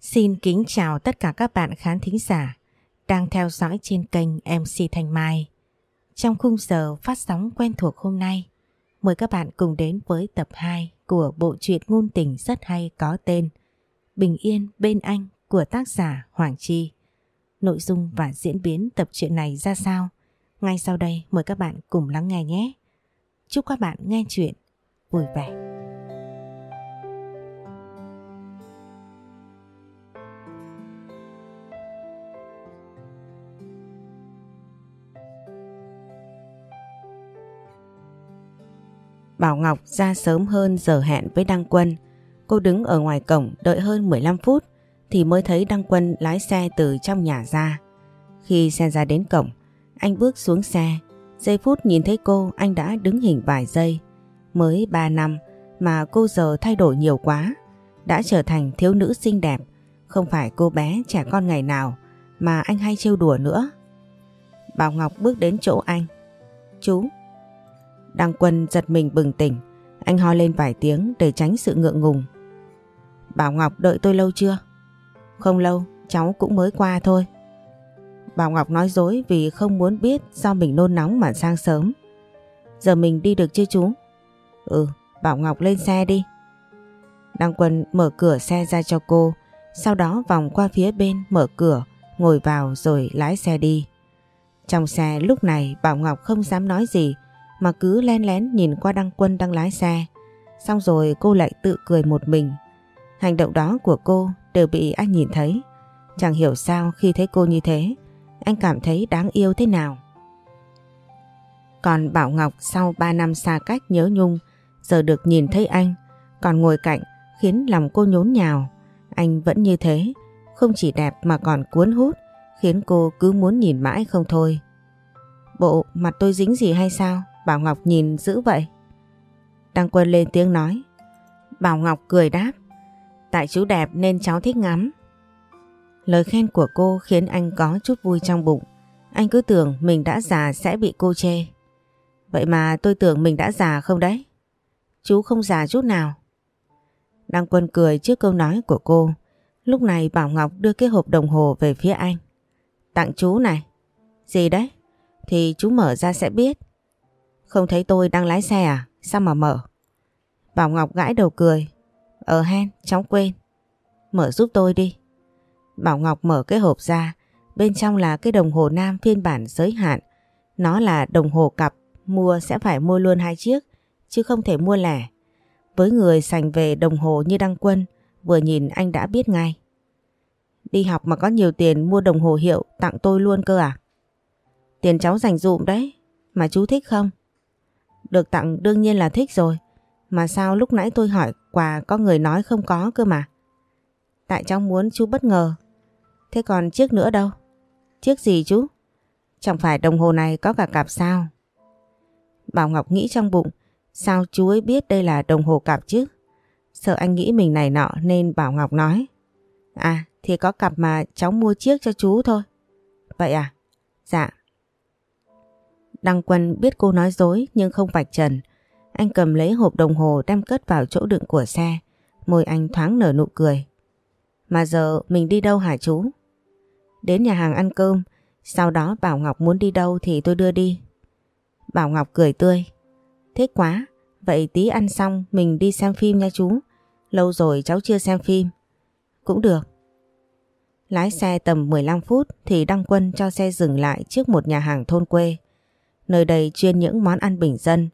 Xin kính chào tất cả các bạn khán thính giả đang theo dõi trên kênh MC Thanh Mai. Trong khung giờ phát sóng quen thuộc hôm nay, mời các bạn cùng đến với tập 2 của bộ truyện ngôn tình rất hay có tên Bình Yên Bên Anh của tác giả Hoàng Chi. Nội dung và diễn biến tập truyện này ra sao? Ngay sau đây mời các bạn cùng lắng nghe nhé. Chúc các bạn nghe chuyện vui vẻ. Bảo Ngọc ra sớm hơn giờ hẹn với Đăng Quân. Cô đứng ở ngoài cổng đợi hơn 15 phút thì mới thấy Đăng Quân lái xe từ trong nhà ra. Khi xe ra đến cổng, anh bước xuống xe. Giây phút nhìn thấy cô anh đã đứng hình vài giây. Mới 3 năm mà cô giờ thay đổi nhiều quá. Đã trở thành thiếu nữ xinh đẹp. Không phải cô bé trẻ con ngày nào mà anh hay trêu đùa nữa. Bảo Ngọc bước đến chỗ anh. Chú, Đăng Quân giật mình bừng tỉnh, anh ho lên vài tiếng để tránh sự ngượng ngùng. Bảo Ngọc đợi tôi lâu chưa? Không lâu, cháu cũng mới qua thôi. Bảo Ngọc nói dối vì không muốn biết do mình nôn nóng mà sang sớm. Giờ mình đi được chưa chú? Ừ, Bảo Ngọc lên xe đi. Đăng Quân mở cửa xe ra cho cô, sau đó vòng qua phía bên mở cửa, ngồi vào rồi lái xe đi. Trong xe lúc này Bảo Ngọc không dám nói gì mà cứ len lén nhìn qua Đăng Quân đang lái xe. Xong rồi cô lại tự cười một mình. Hành động đó của cô đều bị anh nhìn thấy. Chẳng hiểu sao khi thấy cô như thế, anh cảm thấy đáng yêu thế nào. Còn Bảo Ngọc sau 3 năm xa cách nhớ nhung, giờ được nhìn thấy anh, còn ngồi cạnh khiến lòng cô nhốn nhào. Anh vẫn như thế, không chỉ đẹp mà còn cuốn hút, khiến cô cứ muốn nhìn mãi không thôi. Bộ mặt tôi dính gì hay sao? Bảo Ngọc nhìn dữ vậy. Đăng Quân lên tiếng nói. Bảo Ngọc cười đáp. Tại chú đẹp nên cháu thích ngắm. Lời khen của cô khiến anh có chút vui trong bụng. Anh cứ tưởng mình đã già sẽ bị cô chê. Vậy mà tôi tưởng mình đã già không đấy? Chú không già chút nào. Đăng Quân cười trước câu nói của cô. Lúc này Bảo Ngọc đưa cái hộp đồng hồ về phía anh. Tặng chú này. Gì đấy? Thì chú mở ra sẽ biết. Không thấy tôi đang lái xe à? Sao mà mở? Bảo Ngọc gãi đầu cười. Ờ hen, cháu quên. Mở giúp tôi đi. Bảo Ngọc mở cái hộp ra. Bên trong là cái đồng hồ nam phiên bản giới hạn. Nó là đồng hồ cặp. Mua sẽ phải mua luôn hai chiếc. Chứ không thể mua lẻ. Với người sành về đồng hồ như Đăng Quân. Vừa nhìn anh đã biết ngay. Đi học mà có nhiều tiền mua đồng hồ hiệu tặng tôi luôn cơ à? Tiền cháu dành dụm đấy. Mà chú thích không? Được tặng đương nhiên là thích rồi. Mà sao lúc nãy tôi hỏi quà có người nói không có cơ mà. Tại cháu muốn chú bất ngờ. Thế còn chiếc nữa đâu? Chiếc gì chú? Chẳng phải đồng hồ này có cả cặp sao? Bảo Ngọc nghĩ trong bụng. Sao chú ấy biết đây là đồng hồ cặp chứ? Sợ anh nghĩ mình này nọ nên Bảo Ngọc nói. À thì có cặp mà cháu mua chiếc cho chú thôi. Vậy à? Dạ. Đăng Quân biết cô nói dối, nhưng không vạch trần. Anh cầm lấy hộp đồng hồ đem cất vào chỗ đựng của xe. Môi anh thoáng nở nụ cười. Mà giờ mình đi đâu hả chú? Đến nhà hàng ăn cơm. Sau đó Bảo Ngọc muốn đi đâu thì tôi đưa đi. Bảo Ngọc cười tươi. Thích quá. Vậy tí ăn xong, mình đi xem phim nha chú. Lâu rồi cháu chưa xem phim. Cũng được. Lái xe tầm 15 phút thì Đăng Quân cho xe dừng lại trước một nhà hàng thôn quê. Nơi đây chuyên những món ăn bình dân.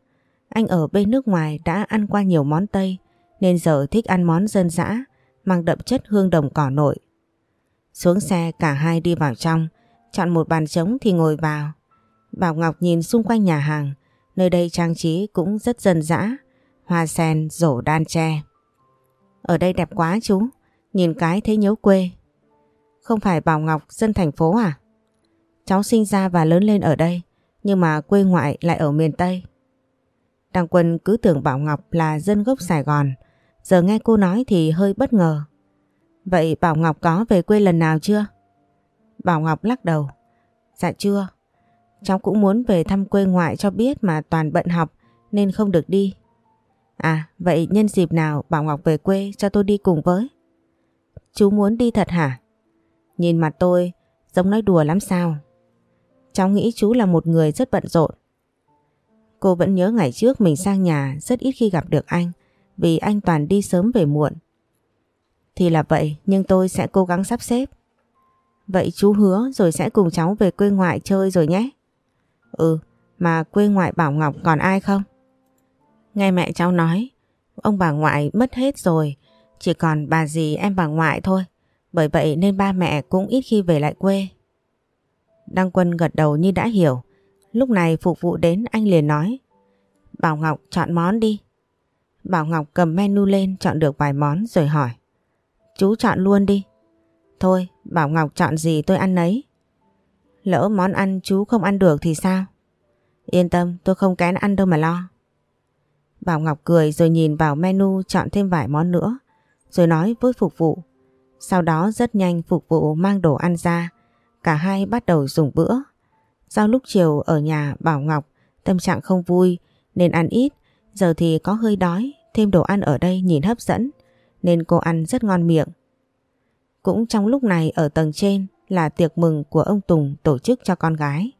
Anh ở bên nước ngoài đã ăn qua nhiều món Tây nên giờ thích ăn món dân dã mang đậm chất hương đồng cỏ nội. Xuống xe cả hai đi vào trong, chọn một bàn trống thì ngồi vào. Bảo Ngọc nhìn xung quanh nhà hàng, nơi đây trang trí cũng rất dân dã, hoa sen, rổ đan tre. Ở đây đẹp quá chú, nhìn cái thấy nhớ quê. Không phải Bảo Ngọc dân thành phố à? Cháu sinh ra và lớn lên ở đây, nhưng mà quê ngoại lại ở miền Tây. Đăng Quân cứ tưởng Bảo Ngọc là dân gốc Sài Gòn, giờ nghe cô nói thì hơi bất ngờ. Vậy Bảo Ngọc có về quê lần nào chưa? Bảo Ngọc lắc đầu. Dạ chưa. Cháu cũng muốn về thăm quê ngoại cho biết mà toàn bận học nên không được đi. À vậy nhân dịp nào Bảo Ngọc về quê cho tôi đi cùng với. Chú muốn đi thật hả? Nhìn mặt tôi giống nói đùa lắm sao? Cháu nghĩ chú là một người rất bận rộn. Cô vẫn nhớ ngày trước mình sang nhà rất ít khi gặp được anh vì anh toàn đi sớm về muộn. Thì là vậy nhưng tôi sẽ cố gắng sắp xếp. Vậy chú hứa rồi sẽ cùng cháu về quê ngoại chơi rồi nhé. Ừ, mà quê ngoại Bảo Ngọc còn ai không? Nghe mẹ cháu nói, ông bà ngoại mất hết rồi, chỉ còn bà dì em bà ngoại thôi. Bởi vậy nên ba mẹ cũng ít khi về lại quê. Đăng Quân gật đầu như đã hiểu. Lúc này phục vụ đến anh liền nói. Bảo Ngọc chọn món đi. Bảo Ngọc cầm menu lên chọn được vài món rồi hỏi. Chú chọn luôn đi. Thôi, Bảo Ngọc chọn gì tôi ăn nấy. Lỡ món ăn chú không ăn được thì sao? Yên tâm, tôi không kén ăn đâu mà lo. Bảo Ngọc cười rồi nhìn vào menu chọn thêm vài món nữa, rồi nói với phục vụ. Sau đó rất nhanh phục vụ mang đồ ăn ra, cả hai bắt đầu dùng bữa. Do lúc chiều ở nhà Bảo Ngọc tâm trạng không vui nên ăn ít, giờ thì có hơi đói, thêm đồ ăn ở đây nhìn hấp dẫn nên cô ăn rất ngon miệng. Cũng trong lúc này ở tầng trên là tiệc mừng của ông Tùng tổ chức cho con gái.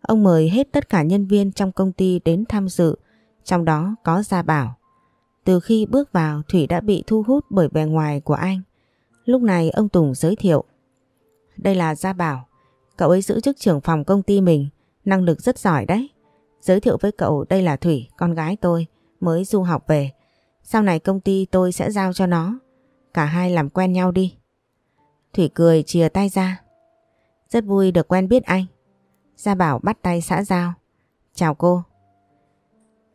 Ông mời hết tất cả nhân viên trong công ty đến tham dự, trong đó có Gia Bảo. Từ khi bước vào Thủy đã bị thu hút bởi bề ngoài của anh. Lúc này ông Tùng giới thiệu. Đây là Gia Bảo, cậu ấy giữ chức trưởng phòng công ty mình, năng lực rất giỏi đấy. Giới thiệu với cậu đây là Thủy, con gái tôi, mới du học về. Sau này công ty tôi sẽ giao cho nó. Cả hai làm quen nhau đi. Thủy cười chìa tay ra. Rất vui được quen biết anh. Gia Bảo bắt tay xã giao. Chào cô.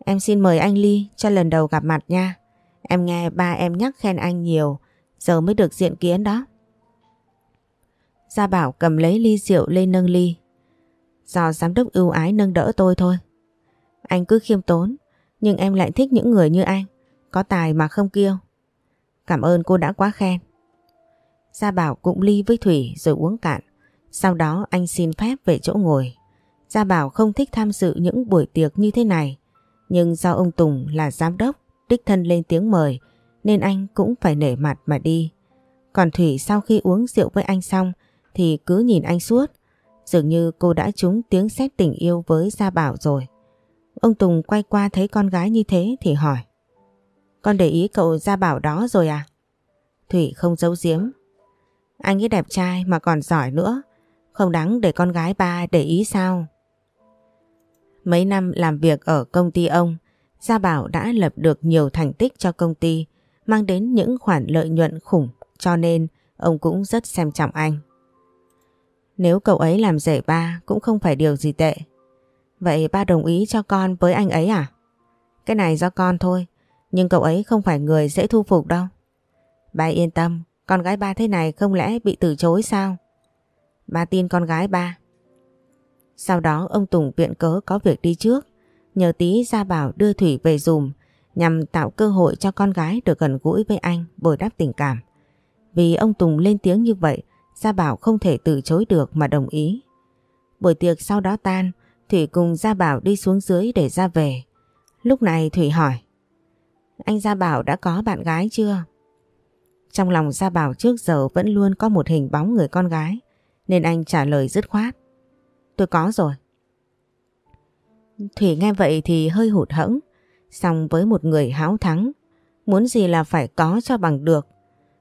Em xin mời anh Ly cho lần đầu gặp mặt nha. Em nghe ba em nhắc khen anh nhiều, giờ mới được diện kiến đó. Gia Bảo cầm lấy ly rượu lên nâng ly. Do giám đốc ưu ái nâng đỡ tôi thôi. Anh cứ khiêm tốn, nhưng em lại thích những người như anh, có tài mà không kiêu. Cảm ơn cô đã quá khen. Gia Bảo cũng ly với Thủy rồi uống cạn. Sau đó anh xin phép về chỗ ngồi. Gia Bảo không thích tham dự những buổi tiệc như thế này. Nhưng do ông Tùng là giám đốc, đích thân lên tiếng mời, nên anh cũng phải nể mặt mà đi. Còn Thủy sau khi uống rượu với anh xong thì cứ nhìn anh suốt. Dường như cô đã trúng tiếng xét tình yêu với Gia Bảo rồi. Ông Tùng quay qua thấy con gái như thế thì hỏi. Con để ý cậu Gia Bảo đó rồi à? Thủy không giấu giếm. Anh ấy đẹp trai mà còn giỏi nữa. Không đáng để con gái ba để ý sao? Mấy năm làm việc ở công ty ông, Gia Bảo đã lập được nhiều thành tích cho công ty, mang đến những khoản lợi nhuận khủng cho nên ông cũng rất xem trọng anh. Nếu cậu ấy làm rể ba cũng không phải điều gì tệ. Vậy ba đồng ý cho con với anh ấy à? Cái này do con thôi, nhưng cậu ấy không phải người dễ thu phục đâu. Ba yên tâm, con gái ba thế này không lẽ bị từ chối sao? Ba tin con gái ba. Sau đó ông Tùng viện cớ có việc đi trước, nhờ tí ra bảo đưa Thủy về dùm nhằm tạo cơ hội cho con gái được gần gũi với anh bồi đắp tình cảm. Vì ông Tùng lên tiếng như vậy, Gia Bảo không thể từ chối được mà đồng ý. Buổi tiệc sau đó tan, Thủy cùng Gia Bảo đi xuống dưới để ra về. Lúc này Thủy hỏi, anh Gia Bảo đã có bạn gái chưa? Trong lòng Gia Bảo trước giờ vẫn luôn có một hình bóng người con gái, nên anh trả lời dứt khoát. Tôi có rồi. Thủy nghe vậy thì hơi hụt hẫng, song với một người háo thắng, muốn gì là phải có cho bằng được.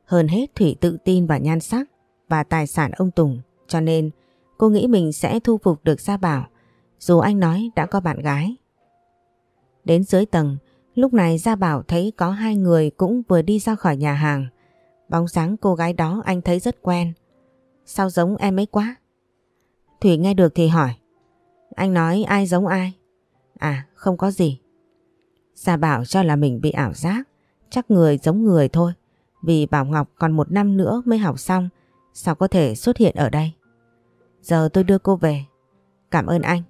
Hơn hết Thủy tự tin vào nhan sắc và tài sản ông Tùng, cho nên cô nghĩ mình sẽ thu phục được Gia Bảo, dù anh nói đã có bạn gái. Đến dưới tầng, lúc này Gia Bảo thấy có hai người cũng vừa đi ra khỏi nhà hàng. Bóng dáng cô gái đó anh thấy rất quen. Sao giống em ấy quá? Thủy nghe được thì hỏi. Anh nói ai giống ai? À không có gì. Gia Bảo cho là mình bị ảo giác. Chắc người giống người thôi. Vì Bảo Ngọc còn một năm nữa mới học xong. Sao có thể xuất hiện ở đây? Giờ tôi đưa cô về. Cảm ơn anh.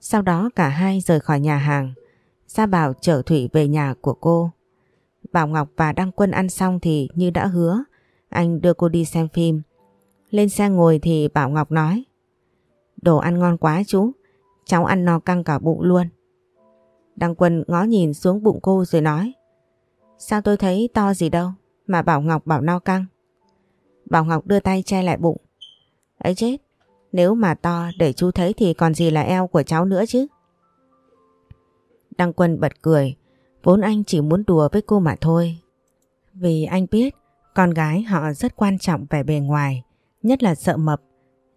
Sau đó cả hai rời khỏi nhà hàng. Gia Bảo chở Thủy về nhà của cô. Bảo Ngọc và Đăng Quân ăn xong thì như đã hứa. Anh đưa cô đi xem phim. Lên xe ngồi thì Bảo Ngọc nói. Đồ ăn ngon quá chú. Cháu ăn no căng cả bụng luôn. Đăng Quân ngó nhìn xuống bụng cô rồi nói. Sao tôi thấy to gì đâu, mà Bảo Ngọc bảo no căng. Bảo Ngọc đưa tay che lại bụng. Ấy chết, nếu mà to để chú thấy thì còn gì là eo của cháu nữa chứ. Đăng Quân bật cười, vốn anh chỉ muốn đùa với cô mà thôi. Vì anh biết con gái họ rất quan trọng vẻ bề ngoài, nhất là sợ mập.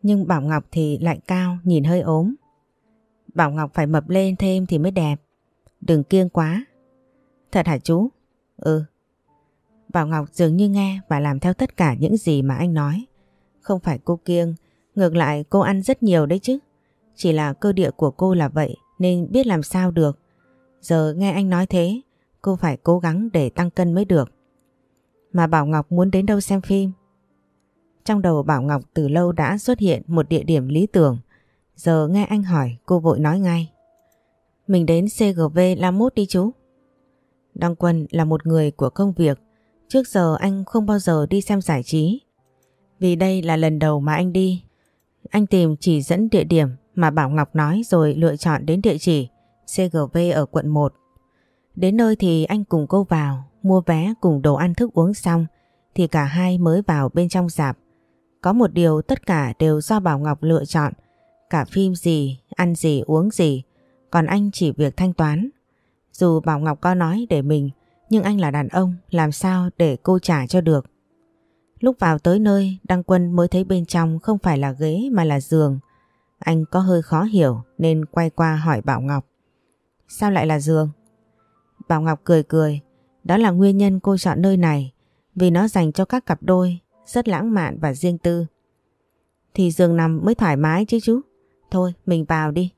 Nhưng Bảo Ngọc thì lại cao, nhìn hơi ốm. Bảo Ngọc phải mập lên thêm thì mới đẹp. Đừng kiêng quá. Thật hả chú? Ừ. Bảo Ngọc dường như nghe và làm theo tất cả những gì mà anh nói. Không phải cô kiêng, ngược lại cô ăn rất nhiều đấy chứ. Chỉ là cơ địa của cô là vậy nên biết làm sao được. Giờ nghe anh nói thế, cô phải cố gắng để tăng cân mới được. Mà Bảo Ngọc muốn đến đâu xem phim? Trong đầu Bảo Ngọc từ lâu đã xuất hiện một địa điểm lý tưởng. Giờ nghe anh hỏi cô vội nói ngay. Mình đến CGV La Mốt đi chú. Đăng Quân là một người của công việc. Trước giờ anh không bao giờ đi xem giải trí. Vì đây là lần đầu mà anh đi. Anh tìm chỉ dẫn địa điểm mà Bảo Ngọc nói rồi lựa chọn đến địa chỉ CGV ở quận 1. Đến nơi thì anh cùng cô vào, mua vé cùng đồ ăn thức uống xong thì cả hai mới vào bên trong dạp. Có một điều tất cả đều do Bảo Ngọc lựa chọn, cả phim gì, ăn gì, uống gì, còn anh chỉ việc thanh toán. Dù Bảo Ngọc có nói để mình, nhưng anh là đàn ông, làm sao để cô trả cho được. Lúc vào tới nơi, Đăng Quân mới thấy bên trong không phải là ghế mà là giường. Anh có hơi khó hiểu nên quay qua hỏi Bảo Ngọc. Sao lại là giường? Bảo Ngọc cười cười, đó là nguyên nhân cô chọn nơi này vì nó dành cho các cặp đôi, rất lãng mạn và riêng tư. Thì giường nằm mới thoải mái chứ chú. Thôi mình vào đi.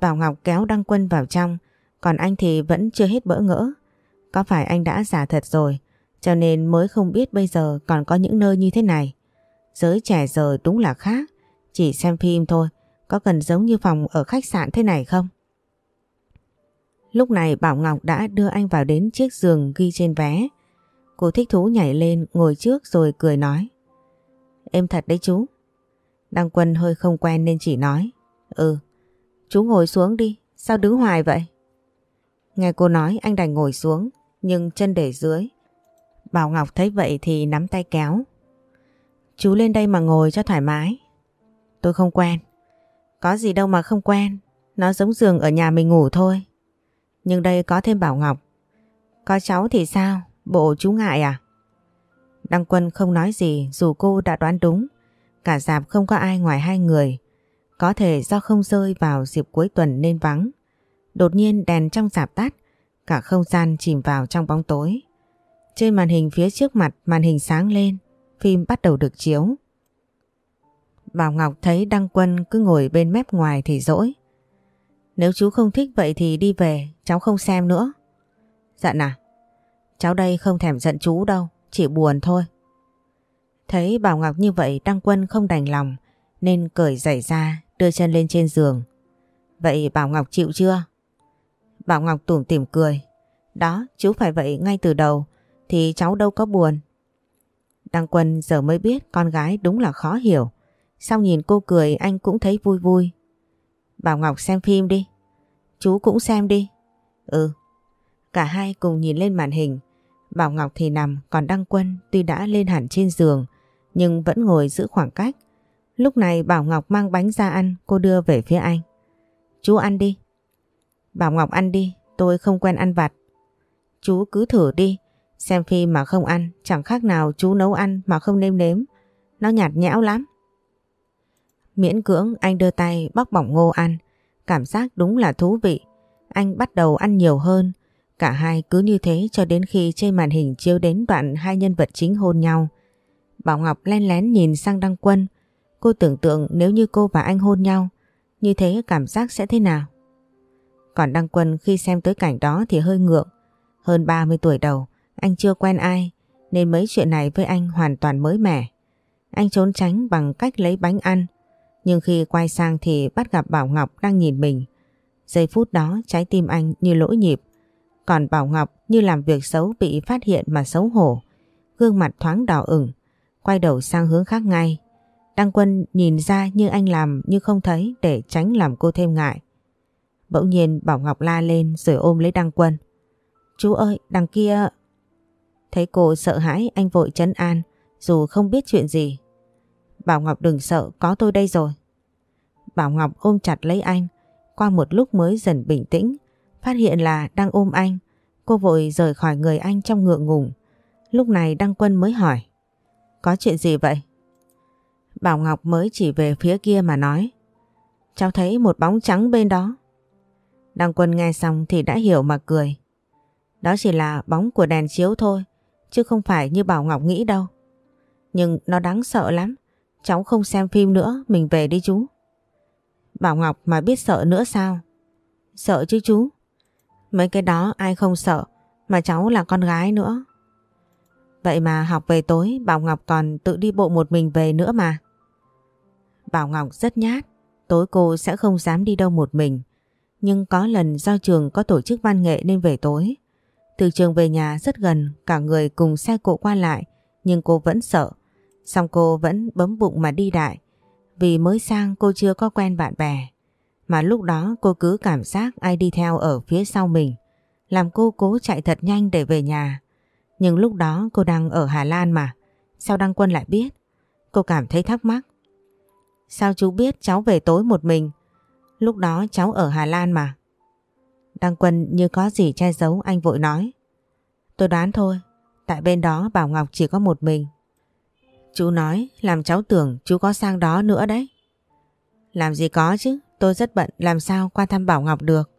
Bảo Ngọc kéo Đăng Quân vào trong, còn anh thì vẫn chưa hết bỡ ngỡ. Có phải anh đã giả thật rồi, cho nên mới không biết bây giờ còn có những nơi như thế này. Giới trẻ giờ đúng là khác, chỉ xem phim thôi, có cần giống như phòng ở khách sạn thế này không? Lúc này Bảo Ngọc đã đưa anh vào đến chiếc giường ghi trên vé. Cô thích thú nhảy lên ngồi trước rồi cười nói. Em thật đấy chú. Đăng Quân hơi không quen nên chỉ nói. Ừ, chú ngồi xuống đi, sao đứng hoài vậy? Nghe cô nói anh đành ngồi xuống, nhưng chân để dưới. Bảo Ngọc thấy vậy thì nắm tay kéo. Chú lên đây mà ngồi cho thoải mái. Tôi không quen. Có gì đâu mà không quen, nó giống giường ở nhà mình ngủ thôi. Nhưng đây có thêm Bảo Ngọc. Có cháu thì sao? Bộ chú ngại à? Đăng Quân không nói gì dù cô đã đoán đúng. Cả dạp không có ai ngoài hai người. Có thể do không rơi vào dịp cuối tuần nên vắng. Đột nhiên đèn trong dạp tắt. Cả không gian chìm vào trong bóng tối. Trên màn hình phía trước mặt màn hình sáng lên. Phim bắt đầu được chiếu. Bảo Ngọc thấy Đăng Quân cứ ngồi bên mép ngoài thì dỗi. Nếu chú không thích vậy thì đi về, cháu không xem nữa. Dạ giận à? Cháu đây không thèm giận chú đâu, chỉ buồn thôi. Thấy Bảo Ngọc như vậy Đăng Quân không đành lòng nên cởi giày ra đưa chân lên trên giường. Vậy Bảo Ngọc chịu chưa? Bảo Ngọc tủm tỉm cười. Đó, chú phải vậy ngay từ đầu thì cháu đâu có buồn. Đăng Quân giờ mới biết con gái đúng là khó hiểu. Sau nhìn cô cười anh cũng thấy vui vui Bảo Ngọc xem phim đi. Chú cũng xem đi. Ừ. Cả hai cùng nhìn lên màn hình. Bảo Ngọc thì nằm còn Đăng Quân tuy đã lên hẳn trên giường nhưng vẫn ngồi giữ khoảng cách. Lúc này Bảo Ngọc mang bánh ra ăn cô đưa về phía anh. Chú ăn đi. Bảo Ngọc ăn đi, tôi không quen ăn vặt. Chú cứ thử đi, xem phim mà không ăn chẳng khác nào chú nấu ăn mà không nêm nếm. Nó nhạt nhẽo lắm. Miễn cưỡng anh đưa tay bóc bỏng ngô ăn. Cảm giác đúng là thú vị. Anh bắt đầu ăn nhiều hơn. Cả hai cứ như thế cho đến khi trên màn hình chiếu đến đoạn hai nhân vật chính hôn nhau. Bảo Ngọc len lén nhìn sang Đăng Quân. Cô tưởng tượng nếu như cô và anh hôn nhau, như thế cảm giác sẽ thế nào? Còn Đăng Quân khi xem tới cảnh đó thì hơi ngượng. Hơn 30 tuổi đầu, anh chưa quen ai, nên mấy chuyện này với anh hoàn toàn mới mẻ. Anh trốn tránh bằng cách lấy bánh ăn, nhưng khi quay sang thì bắt gặp Bảo Ngọc đang nhìn mình. Giây phút đó trái tim anh như lỗi nhịp. Còn Bảo Ngọc như làm việc xấu bị phát hiện mà xấu hổ. Gương mặt thoáng đỏ ửng, quay đầu sang hướng khác ngay. Đăng Quân nhìn ra như anh làm như không thấy để tránh làm cô thêm ngại. Bỗng nhiên Bảo Ngọc la lên rồi ôm lấy Đăng Quân. Chú ơi, đằng kia... Thấy cô sợ hãi anh vội chấn an dù không biết chuyện gì. Bảo Ngọc đừng sợ, có tôi đây rồi. Bảo Ngọc ôm chặt lấy anh, qua một lúc mới dần bình tĩnh, phát hiện là đang ôm anh. Cô vội rời khỏi người anh trong ngượng ngùng. Lúc này Đăng Quân mới hỏi. Có chuyện gì vậy? Bảo Ngọc mới chỉ về phía kia mà nói. Cháu thấy một bóng trắng bên đó. Đăng Quân nghe xong thì đã hiểu mà cười. Đó chỉ là bóng của đèn chiếu thôi, chứ không phải như Bảo Ngọc nghĩ đâu. Nhưng nó đáng sợ lắm. Cháu không xem phim nữa, mình về đi chú. Bảo Ngọc mà biết sợ nữa sao? Sợ chứ chú. Mấy cái đó ai không sợ, mà cháu là con gái nữa. Vậy mà học về tối Bảo Ngọc còn tự đi bộ một mình về nữa mà. Bảo Ngọc rất nhát, tối cô sẽ không dám đi đâu một mình. Nhưng có lần do trường có tổ chức văn nghệ nên về tối. Từ trường về nhà rất gần, cả người cùng xe cộ qua lại, nhưng cô vẫn sợ. Xong cô vẫn bấm bụng mà đi đại, vì mới sang cô chưa có quen bạn bè. Mà lúc đó cô cứ cảm giác ai đi theo ở phía sau mình, làm cô cố chạy thật nhanh để về nhà. Nhưng lúc đó cô đang ở Hà Lan mà, sao Đăng Quân lại biết? Cô cảm thấy thắc mắc. Sao chú biết cháu về tối một mình? Lúc đó cháu ở Hà Lan mà. Đăng Quân như có gì che giấu anh vội nói. Tôi đoán thôi, tại bên đó Bảo Ngọc chỉ có một mình. Chú nói làm cháu tưởng chú có sang đó nữa đấy. Làm gì có chứ, tôi rất bận làm sao qua thăm Bảo Ngọc được.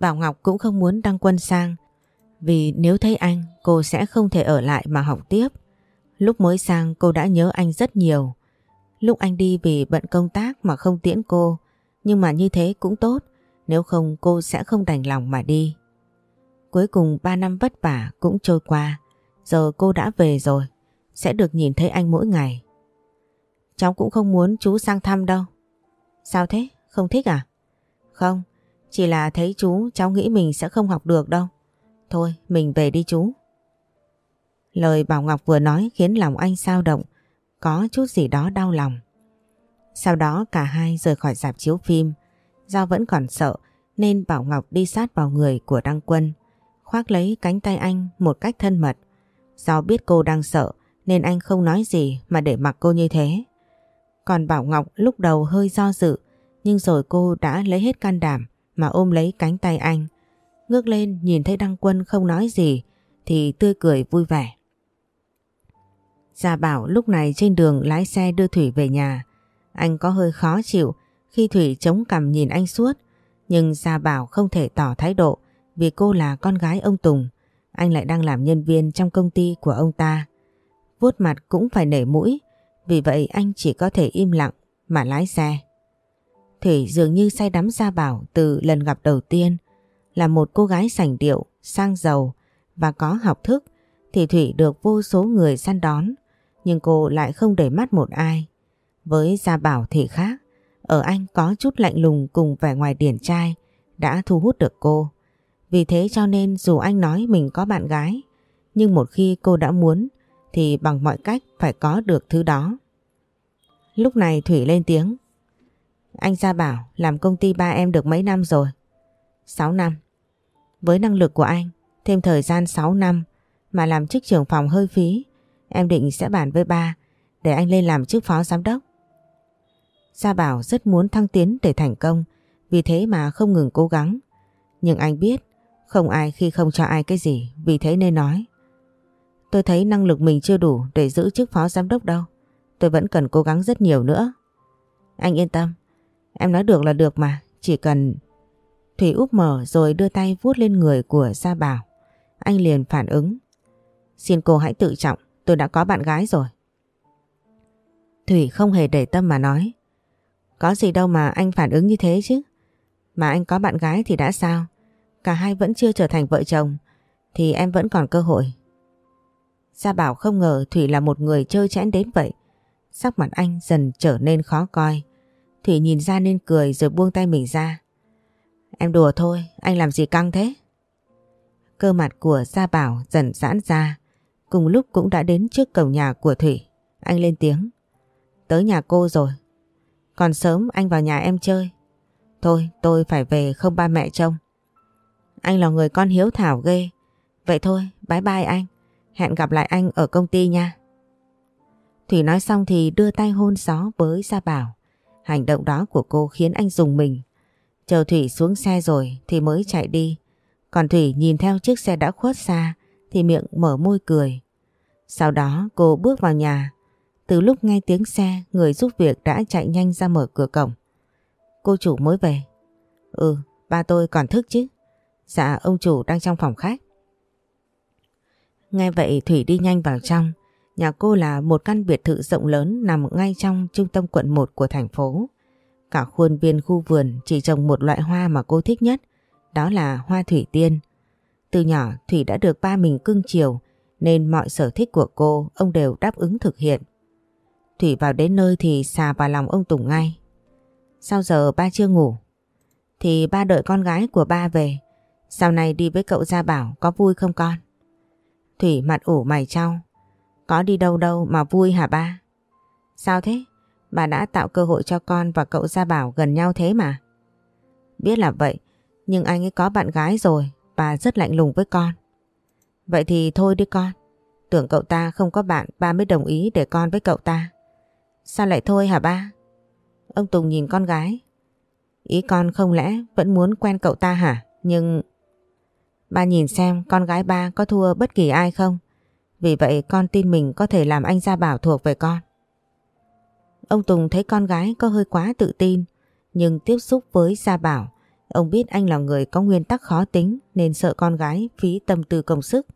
Bảo Ngọc cũng không muốn Đăng Quân sang vì nếu thấy anh cô sẽ không thể ở lại mà học tiếp. Lúc mới sang cô đã nhớ anh rất nhiều. Lúc anh đi vì bận công tác mà không tiễn cô nhưng mà như thế cũng tốt nếu không cô sẽ không đành lòng mà đi. Cuối cùng 3 năm vất vả cũng trôi qua giờ cô đã về rồi sẽ được nhìn thấy anh mỗi ngày. Cháu cũng không muốn chú sang thăm đâu. Sao thế? Không thích à? Không, chỉ là thấy chú cháu nghĩ mình sẽ không học được đâu. Thôi mình về đi chú. Lời Bảo Ngọc vừa nói khiến lòng anh sao động, có chút gì đó đau lòng. Sau đó cả hai rời khỏi dạp chiếu phim, Giao vẫn còn sợ nên Bảo Ngọc đi sát vào người của Đăng Quân, khoác lấy cánh tay anh một cách thân mật. Do biết cô đang sợ nên anh không nói gì mà để mặc cô như thế. Còn Bảo Ngọc lúc đầu hơi do dự nhưng rồi cô đã lấy hết can đảm mà ôm lấy cánh tay anh. Ngước lên nhìn thấy Đăng Quân không nói gì thì tươi cười vui vẻ. Gia Bảo lúc này trên đường lái xe đưa Thủy về nhà. Anh có hơi khó chịu khi Thủy chống cằm nhìn anh suốt. Nhưng Gia Bảo không thể tỏ thái độ vì cô là con gái ông Tùng. Anh lại đang làm nhân viên trong công ty của ông ta. Vuốt mặt cũng phải nể mũi. Vì vậy anh chỉ có thể im lặng mà lái xe. Thủy dường như say đắm Gia Bảo từ lần gặp đầu tiên. Là một cô gái sành điệu, sang giàu và có học thức thì Thủy được vô số người săn đón. Nhưng cô lại không để mắt một ai. Với Gia Bảo thì khác. Ở anh có chút lạnh lùng cùng vẻ ngoài điển trai đã thu hút được cô. Vì thế cho nên dù anh nói mình có bạn gái nhưng một khi cô đã muốn thì bằng mọi cách phải có được thứ đó. Lúc này Thủy lên tiếng. Anh Gia bảo làm công ty ba em được mấy năm rồi? 6 năm. Với năng lực của anh, thêm thời gian 6 năm mà làm chức trưởng phòng hơi phí, em định sẽ bàn với ba để anh lên làm chức phó giám đốc. Gia Bảo rất muốn thăng tiến để thành công, vì thế mà không ngừng cố gắng. Nhưng anh biết, không ai khi không cho ai cái gì, vì thế nên nói. Tôi thấy năng lực mình chưa đủ để giữ chức phó giám đốc đâu. Tôi vẫn cần cố gắng rất nhiều nữa. Anh yên tâm. Em nói được là được mà. Chỉ cần... Thủy úp mở rồi đưa tay vuốt lên người của Gia Bảo. Anh liền phản ứng. Xin cô hãy tự trọng. Tôi đã có bạn gái rồi. Thủy không hề để tâm mà nói. Có gì đâu mà anh phản ứng như thế chứ. Mà anh có bạn gái thì đã sao? Cả hai vẫn chưa trở thành vợ chồng. Thì em vẫn còn cơ hội. Gia Bảo không ngờ Thủy là một người chơi chẽn đến vậy. Sắc mặt anh dần trở nên khó coi. Thủy nhìn ra nên cười rồi buông tay mình ra. Em đùa thôi, anh làm gì căng thế? Cơ mặt của Gia Bảo dần giãn ra. Cùng lúc cũng đã đến trước cổng nhà của Thủy. Anh lên tiếng. Tới nhà cô rồi. Còn sớm anh vào nhà em chơi. Thôi tôi phải về không ba mẹ trông. Anh là người con hiếu thảo ghê. Vậy thôi, bye bye anh. Hẹn gặp lại anh ở công ty nha. Thủy nói xong thì đưa tay hôn gió với Gia Bảo. Hành động đó của cô khiến anh dùng mình. Chờ Thủy xuống xe rồi thì mới chạy đi. Còn Thủy nhìn theo chiếc xe đã khuất xa thì miệng mở môi cười. Sau đó cô bước vào nhà. Từ lúc nghe tiếng xe, người giúp việc đã chạy nhanh ra mở cửa cổng. Cô chủ mới về. Ừ, ba tôi còn thức chứ. Dạ, ông chủ đang trong phòng khách. Nghe vậy Thủy đi nhanh vào trong. Nhà cô là một căn biệt thự rộng lớn nằm ngay trong trung tâm quận 1 của thành phố. Cả khuôn viên khu vườn chỉ trồng một loại hoa mà cô thích nhất, đó là hoa thủy tiên. Từ nhỏ Thủy đã được ba mình cưng chiều nên mọi sở thích của cô ông đều đáp ứng thực hiện. Thủy vào đến nơi thì xà vào lòng ông Tùng ngay. Sao giờ ba chưa ngủ? Thì ba đợi con gái của ba về. Sau này đi với cậu Gia Bảo có vui không con? Thủy mặt ủ mày trao. Có đi đâu đâu mà vui hả ba? Sao thế? Bà đã tạo cơ hội cho con và cậu Gia Bảo gần nhau thế mà. Biết là vậy, nhưng anh ấy có bạn gái rồi, bà rất lạnh lùng với con. Vậy thì thôi đi con. Tưởng cậu ta không có bạn, ba mới đồng ý để con với cậu ta. Sao lại thôi hả ba? Ông Tùng nhìn con gái. Ý con không lẽ vẫn muốn quen cậu ta hả? Nhưng... Ba nhìn xem con gái ba có thua bất kỳ ai không? Vì vậy con tin mình có thể làm anh Gia Bảo thuộc về con. Ông Tùng thấy con gái có hơi quá tự tin, nhưng tiếp xúc với Gia Bảo, ông biết anh là người có nguyên tắc khó tính nên sợ con gái phí tâm tư công sức.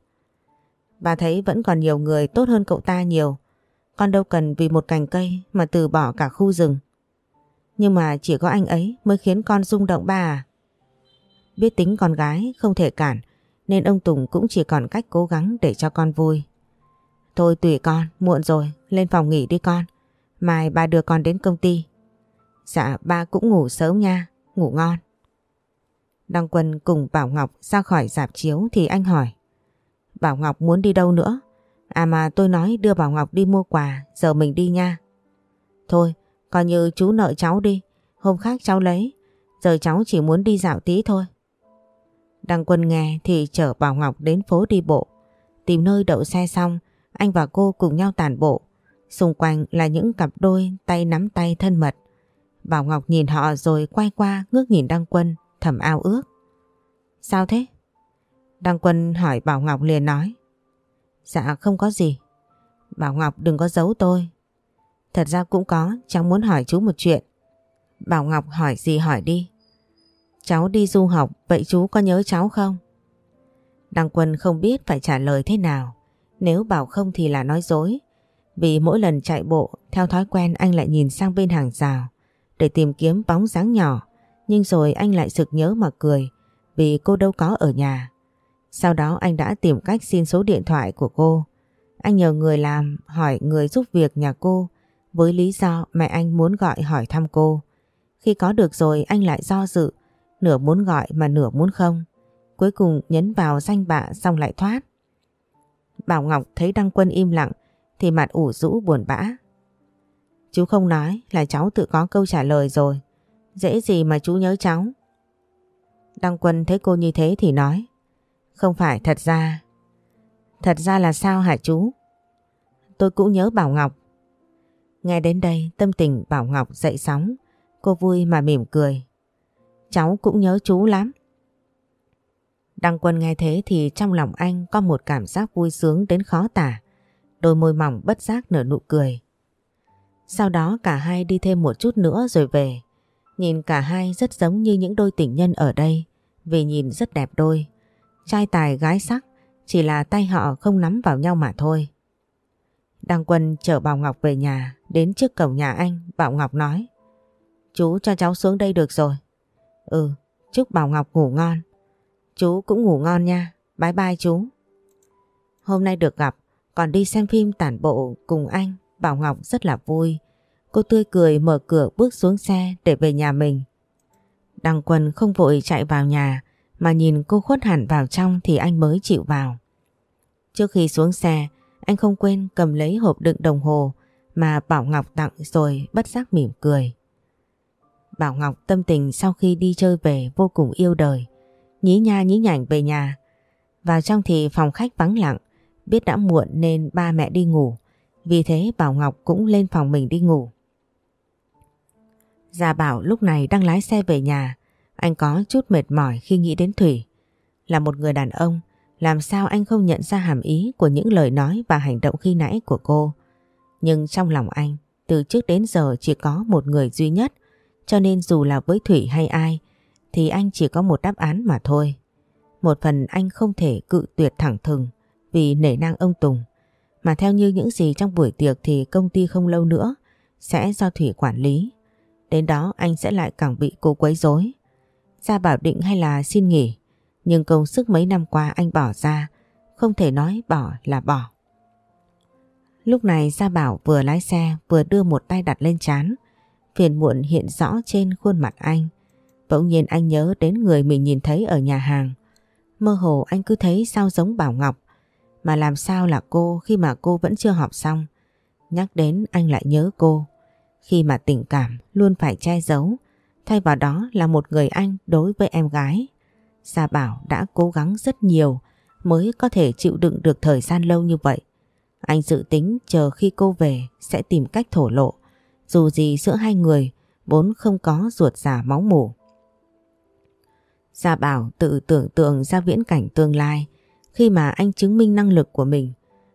Bà thấy vẫn còn nhiều người tốt hơn cậu ta nhiều, con đâu cần vì một cành cây mà từ bỏ cả khu rừng. Nhưng mà chỉ có anh ấy mới khiến con rung động ba à. Biết tính con gái không thể cản nên ông Tùng cũng chỉ còn cách cố gắng để cho con vui. Thôi tùy con, muộn rồi, lên phòng nghỉ đi con. Mai ba đưa con đến công ty. Dạ ba cũng ngủ sớm nha, ngủ ngon. Đăng Quân cùng Bảo Ngọc ra khỏi dạp chiếu thì anh hỏi. Bảo Ngọc muốn đi đâu nữa? À mà tôi nói đưa Bảo Ngọc đi mua quà, giờ mình đi nha. Thôi, coi như chú nợ cháu đi, hôm khác cháu lấy, giờ cháu chỉ muốn đi dạo tí thôi. Đăng Quân nghe thì chở Bảo Ngọc đến phố đi bộ. Tìm nơi đậu xe xong, anh và cô cùng nhau tản bộ. Xung quanh là những cặp đôi tay nắm tay thân mật. Bảo Ngọc nhìn họ rồi quay qua ngước nhìn Đăng Quân thầm ao ước. Sao thế? Đăng Quân hỏi Bảo Ngọc liền nói. Dạ không có gì. Bảo Ngọc đừng có giấu tôi. Thật ra cũng có, cháu muốn hỏi chú một chuyện. Bảo Ngọc hỏi gì hỏi đi. Cháu đi du học, vậy chú có nhớ cháu không? Đăng Quân không biết phải trả lời thế nào. Nếu bảo không thì là nói dối. Vì mỗi lần chạy bộ, theo thói quen anh lại nhìn sang bên hàng rào để tìm kiếm bóng dáng nhỏ. Nhưng rồi anh lại sực nhớ mà cười vì cô đâu có ở nhà. Sau đó anh đã tìm cách xin số điện thoại của cô. Anh nhờ người làm hỏi người giúp việc nhà cô với lý do mẹ anh muốn gọi hỏi thăm cô. Khi có được rồi anh lại do dự, nửa muốn gọi mà nửa muốn không. Cuối cùng nhấn vào danh bạ xong lại thoát. Bảo Ngọc thấy Đăng Quân im lặng thì mặt ủ rũ buồn bã. Chú không nói là cháu tự có câu trả lời rồi. Dễ gì mà chú nhớ cháu. Đăng Quân thấy cô như thế thì nói. Không phải, thật ra. Thật ra là sao hả chú? Tôi cũng nhớ Bảo Ngọc. Nghe đến đây, tâm tình Bảo Ngọc dậy sóng. Cô vui mà mỉm cười. Cháu cũng nhớ chú lắm. Đăng quân nghe thế thì trong lòng anh có một cảm giác vui sướng đến khó tả. Đôi môi mỏng bất giác nở nụ cười. Sau đó cả hai đi thêm một chút nữa rồi về. Nhìn cả hai rất giống như những đôi tình nhân ở đây, vì nhìn rất đẹp đôi. Trai tài gái sắc chỉ là tay họ không nắm vào nhau mà thôi. Đăng Quân chở Bảo Ngọc về nhà đến trước cổng nhà anh Bảo Ngọc nói Chú cho cháu xuống đây được rồi. Ừ, chúc Bảo Ngọc ngủ ngon. Chú cũng ngủ ngon nha. Bye bye chú. Hôm nay được gặp, còn đi xem phim tản bộ cùng anh, Bảo Ngọc rất là vui. Cô tươi cười mở cửa bước xuống xe để về nhà mình. Đăng Quân không vội chạy vào nhà mà nhìn cô khuất hẳn vào trong thì anh mới chịu vào. Trước khi xuống xe, anh không quên cầm lấy hộp đựng đồng hồ mà Bảo Ngọc tặng rồi bất giác mỉm cười. Bảo Ngọc tâm tình sau khi đi chơi về vô cùng yêu đời nhí nha nhí nhảnh về nhà. Vào trong thì phòng khách vắng lặng, biết đã muộn nên ba mẹ đi ngủ. Vì thế Bảo Ngọc cũng lên phòng mình đi ngủ. Già Bảo lúc này đang lái xe về nhà. Anh có chút mệt mỏi khi nghĩ đến Thủy. Là một người đàn ông, làm sao anh không nhận ra hàm ý của những lời nói và hành động khi nãy của cô. Nhưng trong lòng anh, từ trước đến giờ chỉ có một người duy nhất, cho nên dù là với Thủy hay ai, thì anh chỉ có một đáp án mà thôi. Một phần anh không thể cự tuyệt thẳng thừng vì nể nang ông Tùng. Mà theo như những gì trong buổi tiệc thì công ty không lâu nữa sẽ do Thủy quản lý. Đến đó anh sẽ lại càng bị cô quấy rối gia bảo định hay là xin nghỉ. Nhưng công sức mấy năm qua anh bỏ ra. Không thể nói bỏ là bỏ. Lúc này Gia Bảo vừa lái xe vừa đưa một tay đặt lên chán. Phiền muộn hiện rõ trên khuôn mặt anh. Bỗng nhiên anh nhớ đến người mình nhìn thấy ở nhà hàng. Mơ hồ anh cứ thấy sao giống Bảo Ngọc. Mà làm sao là cô khi mà cô vẫn chưa học xong. Nhắc đến anh lại nhớ cô. Khi mà tình cảm luôn phải che giấu. Thay vào đó là một người anh đối với em gái. Gia Bảo đã cố gắng rất nhiều mới có thể chịu đựng được thời gian lâu như vậy. Anh dự tính chờ khi cô về sẽ tìm cách thổ lộ. Dù gì giữa hai người, vốn không có ruột già máu mủ. Gia Bảo tự tưởng tượng ra viễn cảnh tương lai khi mà anh chứng minh năng lực của mình.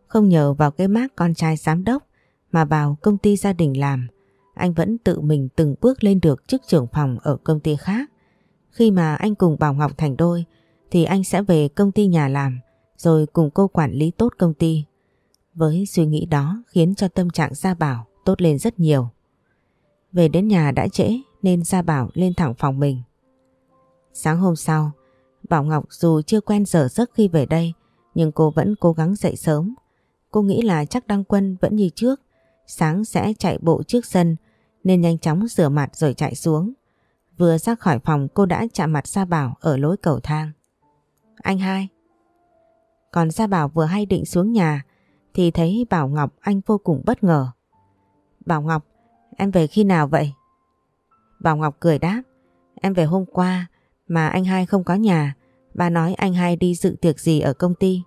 Không nhờ vào cái mác con trai giám đốc mà vào công ty gia đình làm. Anh vẫn tự mình từng bước lên được chức trưởng phòng ở công ty khác. Khi mà anh cùng Bảo Ngọc thành đôi thì anh sẽ về công ty nhà làm rồi cùng cô quản lý tốt công ty. Với suy nghĩ đó khiến cho tâm trạng Gia Bảo tốt lên rất nhiều. Về đến nhà đã trễ nên Gia Bảo lên thẳng phòng mình. Sáng hôm sau, Bảo Ngọc dù chưa quen giờ giấc khi về đây nhưng cô vẫn cố gắng dậy sớm. Cô nghĩ là chắc Đăng Quân vẫn như trước, sáng sẽ chạy bộ trước sân nên nhanh chóng rửa mặt rồi chạy xuống. Vừa ra khỏi phòng cô đã chạm mặt Sa Bảo ở lối cầu thang. Anh hai. Còn Sa Bảo vừa hay định xuống nhà thì thấy Bảo Ngọc anh vô cùng bất ngờ. Bảo Ngọc, em về khi nào vậy? Bảo Ngọc cười đáp, em về hôm qua mà anh hai không có nhà, bà nói anh hai đi dự tiệc gì ở công ty.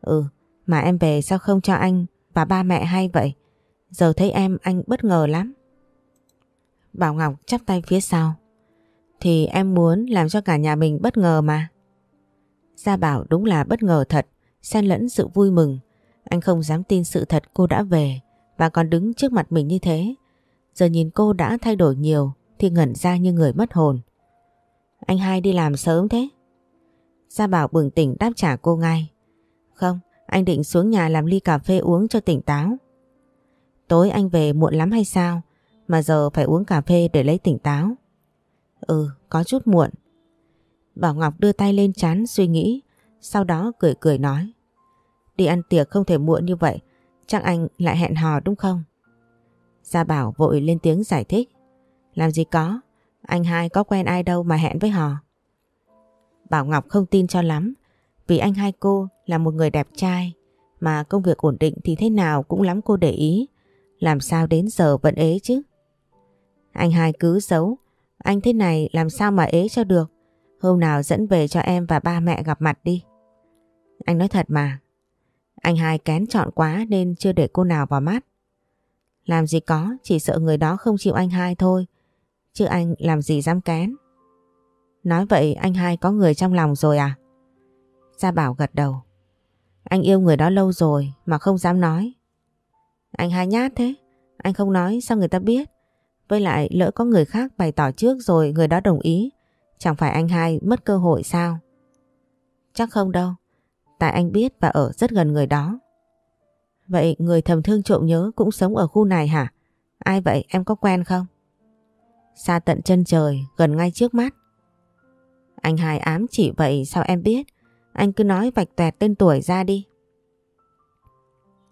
Ừ, mà em về sao không cho anh và ba mẹ hay vậy? Giờ thấy em anh bất ngờ lắm. Bảo Ngọc chắp tay phía sau. Thì em muốn làm cho cả nhà mình bất ngờ mà. Gia Bảo đúng là bất ngờ thật, xen lẫn sự vui mừng. Anh không dám tin sự thật cô đã về và còn đứng trước mặt mình như thế. Giờ nhìn cô đã thay đổi nhiều thì ngẩn ra như người mất hồn. Anh hai đi làm sớm thế? Gia Bảo bừng tỉnh đáp trả cô ngay. Không, anh định xuống nhà làm ly cà phê uống cho tỉnh táo. Tối anh về muộn lắm hay sao? Mà giờ phải uống cà phê để lấy tỉnh táo. Ừ, có chút muộn. Bảo Ngọc đưa tay lên chán suy nghĩ, sau đó cười cười nói. Đi ăn tiệc không thể muộn như vậy, chắc anh lại hẹn hò đúng không? Gia Bảo vội lên tiếng giải thích. Làm gì có, anh hai có quen ai đâu mà hẹn với hò. Bảo Ngọc không tin cho lắm, vì anh hai cô là một người đẹp trai, mà công việc ổn định thì thế nào cũng lắm cô để ý. Làm sao đến giờ vẫn ế chứ? Anh hai cứ giấu, anh thế này làm sao mà ế cho được. Hôm nào dẫn về cho em và ba mẹ gặp mặt đi. Anh nói thật mà. Anh hai kén chọn quá nên chưa để cô nào vào mắt. Làm gì có, chỉ sợ người đó không chịu anh hai thôi. Chứ anh làm gì dám kén. Nói vậy anh hai có người trong lòng rồi à? Gia Bảo gật đầu. Anh yêu người đó lâu rồi mà không dám nói. Anh hai nhát thế. Anh không nói sao người ta biết. Với lại lỡ có người khác bày tỏ trước rồi người đó đồng ý. Chẳng phải anh hai mất cơ hội sao? Chắc không đâu. Tại anh biết và ở rất gần người đó. Vậy người thầm thương trộm nhớ cũng sống ở khu này hả? Ai vậy em có quen không? Xa tận chân trời, gần ngay trước mắt. Anh hai ám chỉ vậy sao em biết? Anh cứ nói vạch tuẹt tên tuổi ra đi.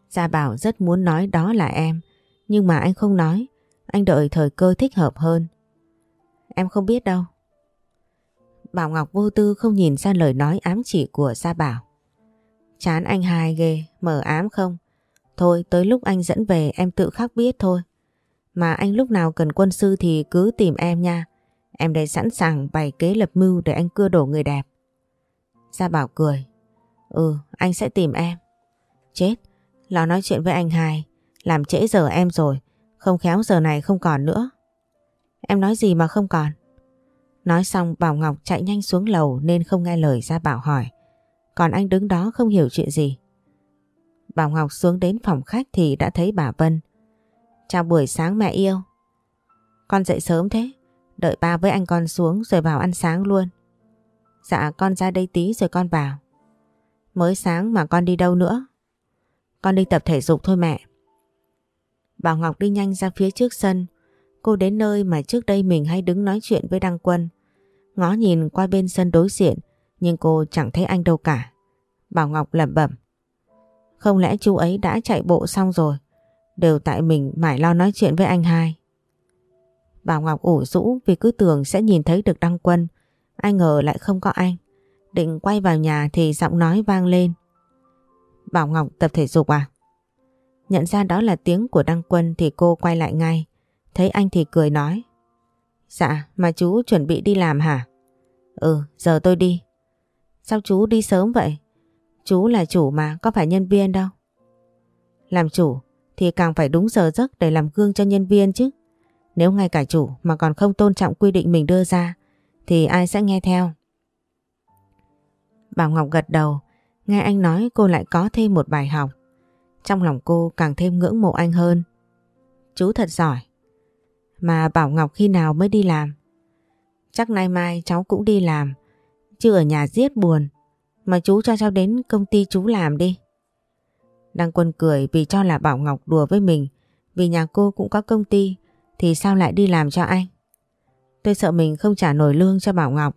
Gia Bảo rất muốn nói đó là em, nhưng mà anh không nói. Anh đợi thời cơ thích hợp hơn. Em không biết đâu. Bảo Ngọc vô tư không nhìn ra lời nói ám chỉ của Gia Bảo. Chán anh hai ghê, mở ám không? Thôi tới lúc anh dẫn về em tự khắc biết thôi. Mà anh lúc nào cần quân sư thì cứ tìm em nha. Em đây sẵn sàng bày kế lập mưu để anh cưa đổ người đẹp. Gia Bảo cười. Ừ, anh sẽ tìm em. Chết, lo nói chuyện với anh hai. Làm trễ giờ em rồi, không khéo giờ này không còn nữa. Em nói gì mà không còn? Nói xong Bảo Ngọc chạy nhanh xuống lầu nên không nghe lời ra Bảo hỏi. Còn anh đứng đó không hiểu chuyện gì. Bảo Ngọc xuống đến phòng khách thì đã thấy bà Vân. Chào buổi sáng mẹ yêu. Con dậy sớm thế, đợi ba với anh con xuống rồi vào ăn sáng luôn. Dạ con ra đây tí rồi con vào. Mới sáng mà con đi đâu nữa? Con đi tập thể dục thôi mẹ. Bảo Ngọc đi nhanh ra phía trước sân. Cô đến nơi mà trước đây mình hay đứng nói chuyện với Đăng Quân. Ngó nhìn qua bên sân đối diện, nhưng cô chẳng thấy anh đâu cả. Bảo Ngọc lẩm bẩm. Không lẽ chú ấy đã chạy bộ xong rồi? Đều tại mình mải lo nói chuyện với anh hai. Bảo Ngọc ủ rũ vì cứ tưởng sẽ nhìn thấy được Đăng Quân. Ai ngờ lại không có anh. Định quay vào nhà thì giọng nói vang lên. Bảo Ngọc tập thể dục à? Nhận ra đó là tiếng của Đăng Quân thì cô quay lại ngay. Thấy anh thì cười nói. Dạ, mà chú chuẩn bị đi làm hả? Ừ, giờ tôi đi. Sao chú đi sớm vậy? Chú là chủ mà, có phải nhân viên đâu. Làm chủ thì càng phải đúng giờ giấc để làm gương cho nhân viên chứ. Nếu ngay cả chủ mà còn không tôn trọng quy định mình đưa ra thì ai sẽ nghe theo? Bảo Ngọc gật đầu, nghe anh nói cô lại có thêm một bài học. Trong lòng cô càng thêm ngưỡng mộ anh hơn. Chú thật giỏi. Mà Bảo Ngọc khi nào mới đi làm? Chắc nay mai cháu cũng đi làm. Chứ ở nhà giết buồn. Mà chú cho cháu đến công ty chú làm đi. Đăng quân cười vì cho là Bảo Ngọc đùa với mình. Vì nhà cô cũng có công ty. Thì sao lại đi làm cho anh? Tôi sợ mình không trả nổi lương cho Bảo Ngọc.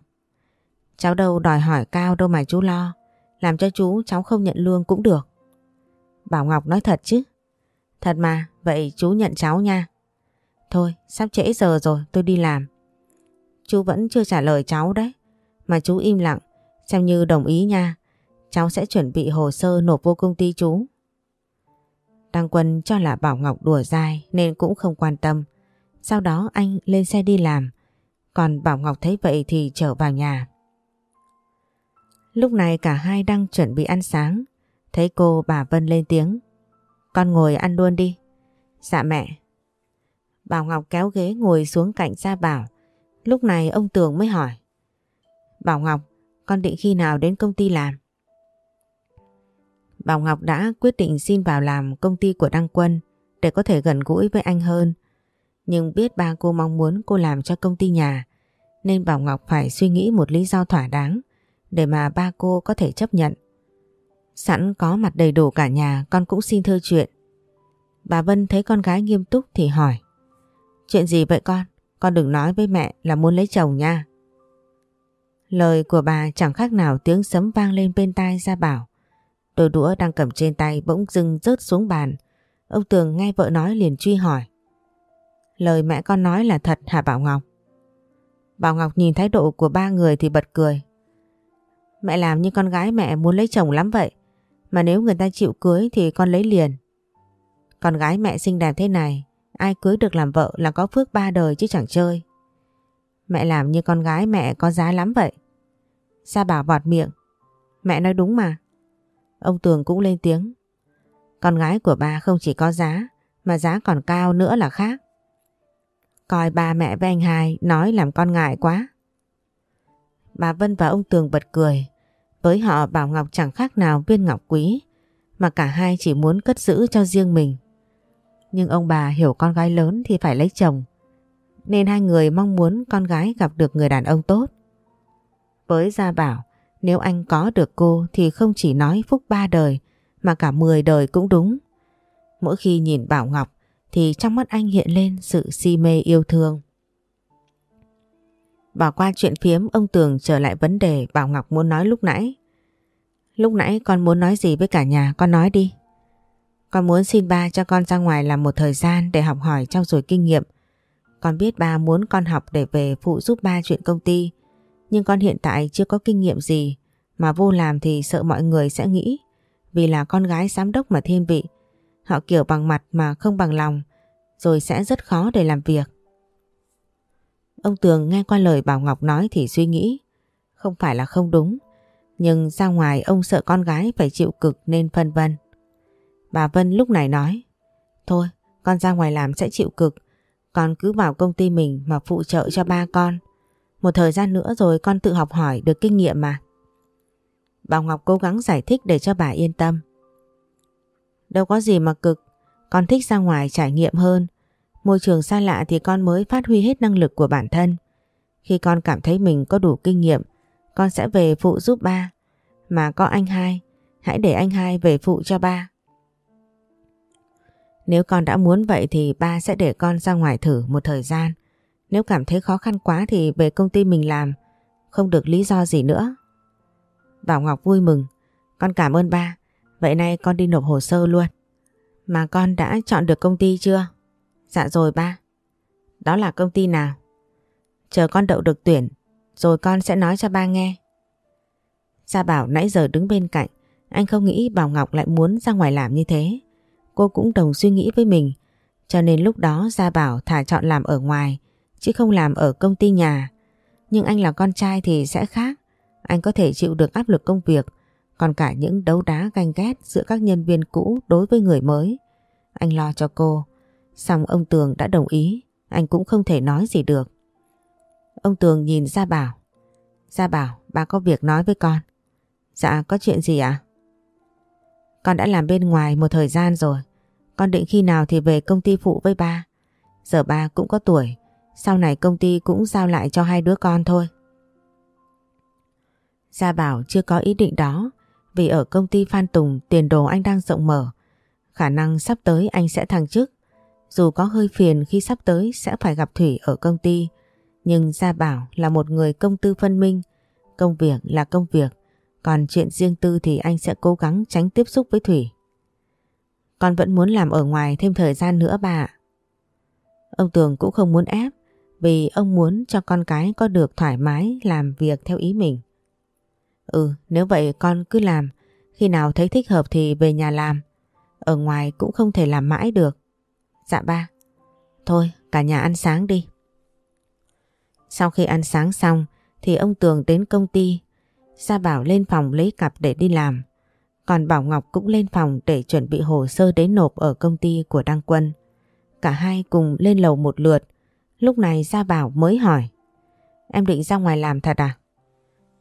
Cháu đâu đòi hỏi cao đâu mà chú lo. Làm cho chú, cháu không nhận lương cũng được. Bảo Ngọc nói thật chứ. Thật mà, vậy chú nhận cháu nha. Thôi, sắp trễ giờ rồi, tôi đi làm. Chú vẫn chưa trả lời cháu đấy. Mà chú im lặng, xem như đồng ý nha. Cháu sẽ chuẩn bị hồ sơ nộp vô công ty chú. Đăng Quân cho là Bảo Ngọc đùa dai nên cũng không quan tâm. Sau đó anh lên xe đi làm. Còn Bảo Ngọc thấy vậy thì trở vào nhà. Lúc này cả hai đang chuẩn bị ăn sáng. Thấy cô bà Vân lên tiếng. Con ngồi ăn luôn đi. Dạ mẹ. Bảo Ngọc kéo ghế ngồi xuống cạnh Gia Bảo. Lúc này ông Tường mới hỏi. Bảo Ngọc, con định khi nào đến công ty làm? Bảo Ngọc đã quyết định xin vào làm công ty của Đăng Quân để có thể gần gũi với anh hơn. Nhưng biết ba cô mong muốn cô làm cho công ty nhà nên Bảo Ngọc phải suy nghĩ một lý do thỏa đáng để mà ba cô có thể chấp nhận. Sẵn có mặt đầy đủ cả nhà, con cũng xin thưa chuyện. Bà Vân thấy con gái nghiêm túc thì hỏi. Chuyện gì vậy con? Con đừng nói với mẹ là muốn lấy chồng nha. Lời của bà chẳng khác nào tiếng sấm vang lên bên tai ra bảo. Đôi đũa đang cầm trên tay bỗng dưng rớt xuống bàn. Ông Tường nghe vợ nói liền truy hỏi. Lời mẹ con nói là thật hả Bảo Ngọc? Bảo Ngọc nhìn thái độ của ba người thì bật cười. Mẹ làm như con gái mẹ muốn lấy chồng lắm vậy. Mà nếu người ta chịu cưới thì con lấy liền. Con gái mẹ xinh đẹp thế này, ai cưới được làm vợ là có phước ba đời chứ chẳng chơi. Mẹ làm như con gái mẹ có giá lắm vậy. Sa bảo vọt miệng. Mẹ nói đúng mà. Ông Tường cũng lên tiếng. Con gái của ba không chỉ có giá, mà giá còn cao nữa là khác. Coi ba mẹ với anh hai nói làm con ngại quá. Bà Vân và ông Tường bật cười. Với họ Bảo Ngọc chẳng khác nào viên ngọc quý, mà cả hai chỉ muốn cất giữ cho riêng mình. Nhưng ông bà hiểu con gái lớn thì phải lấy chồng, nên hai người mong muốn con gái gặp được người đàn ông tốt. Với Gia Bảo, nếu anh có được cô thì không chỉ nói phúc ba đời, mà cả mười đời cũng đúng. Mỗi khi nhìn Bảo Ngọc thì trong mắt anh hiện lên sự si mê yêu thương. Bỏ qua chuyện phiếm, ông Tường trở lại vấn đề Bảo Ngọc muốn nói lúc nãy. Lúc nãy con muốn nói gì với cả nhà, con nói đi. Con muốn xin ba cho con ra ngoài làm một thời gian để học hỏi trao dồi kinh nghiệm. Con biết ba muốn con học để về phụ giúp ba chuyện công ty. Nhưng con hiện tại chưa có kinh nghiệm gì, mà vô làm thì sợ mọi người sẽ nghĩ vì là con gái giám đốc mà thiên vị. Họ kiểu bằng mặt mà không bằng lòng, rồi sẽ rất khó để làm việc. Ông Tường nghe qua lời Bảo Ngọc nói thì suy nghĩ. Không phải là không đúng. Nhưng ra ngoài ông sợ con gái phải chịu cực nên phân vân. Bà Vân lúc này nói. Thôi, con ra ngoài làm sẽ chịu cực. Con cứ vào công ty mình mà phụ trợ cho ba con. Một thời gian nữa rồi con tự học hỏi được kinh nghiệm mà. Bảo Ngọc cố gắng giải thích để cho bà yên tâm. Đâu có gì mà cực, con thích ra ngoài trải nghiệm hơn. Môi trường xa lạ thì con mới phát huy hết năng lực của bản thân. Khi con cảm thấy mình có đủ kinh nghiệm, con sẽ về phụ giúp ba. Mà có anh hai, hãy để anh hai về phụ cho ba. Nếu con đã muốn vậy thì ba sẽ để con ra ngoài thử một thời gian. Nếu cảm thấy khó khăn quá thì về công ty mình làm, không được lý do gì nữa. Bảo Ngọc vui mừng, con cảm ơn ba, vậy nay con đi nộp hồ sơ luôn. Mà con đã chọn được công ty chưa? Dạ rồi ba. Đó là công ty nào? Chờ con đậu được tuyển, rồi con sẽ nói cho ba nghe. Gia Bảo nãy giờ đứng bên cạnh, anh không nghĩ Bảo Ngọc lại muốn ra ngoài làm như thế. Cô cũng đồng suy nghĩ với mình, cho nên lúc đó Gia Bảo thả chọn làm ở ngoài, chứ không làm ở công ty nhà. Nhưng anh là con trai thì sẽ khác, anh có thể chịu được áp lực công việc, còn cả những đấu đá ganh ghét giữa các nhân viên cũ đối với người mới. Anh lo cho cô, xong ông Tường đã đồng ý, anh cũng không thể nói gì được. Ông Tường nhìn Gia Bảo. Gia Bảo, ba có việc nói với con. Dạ, có chuyện gì ạ? Con đã làm bên ngoài một thời gian rồi. Con định khi nào thì về công ty phụ với ba. Giờ ba cũng có tuổi. Sau này công ty cũng giao lại cho hai đứa con thôi. Gia Bảo chưa có ý định đó vì ở công ty Phan Tùng tiền đồ anh đang rộng mở. Khả năng sắp tới anh sẽ thăng chức. Dù có hơi phiền khi sắp tới sẽ phải gặp Thủy ở công ty nhưng Gia Bảo là một người công tư phân minh, công việc là công việc, còn chuyện riêng tư thì anh sẽ cố gắng tránh tiếp xúc với Thủy. Con vẫn muốn làm ở ngoài thêm thời gian nữa bà Ông Tường cũng không muốn ép vì ông muốn cho con cái có được thoải mái làm việc theo ý mình. Ừ, nếu vậy con cứ làm, khi nào thấy thích hợp thì về nhà làm. Ở ngoài cũng không thể làm mãi được. Dạ ba. Thôi, cả nhà ăn sáng đi. Sau khi ăn sáng xong thì ông Tường đến công ty. Gia Bảo lên phòng lấy cặp để đi làm. Còn Bảo Ngọc cũng lên phòng để chuẩn bị hồ sơ đến nộp ở công ty của Đăng Quân. Cả hai cùng lên lầu một lượt. Lúc này Gia Bảo mới hỏi. Em định ra ngoài làm thật à?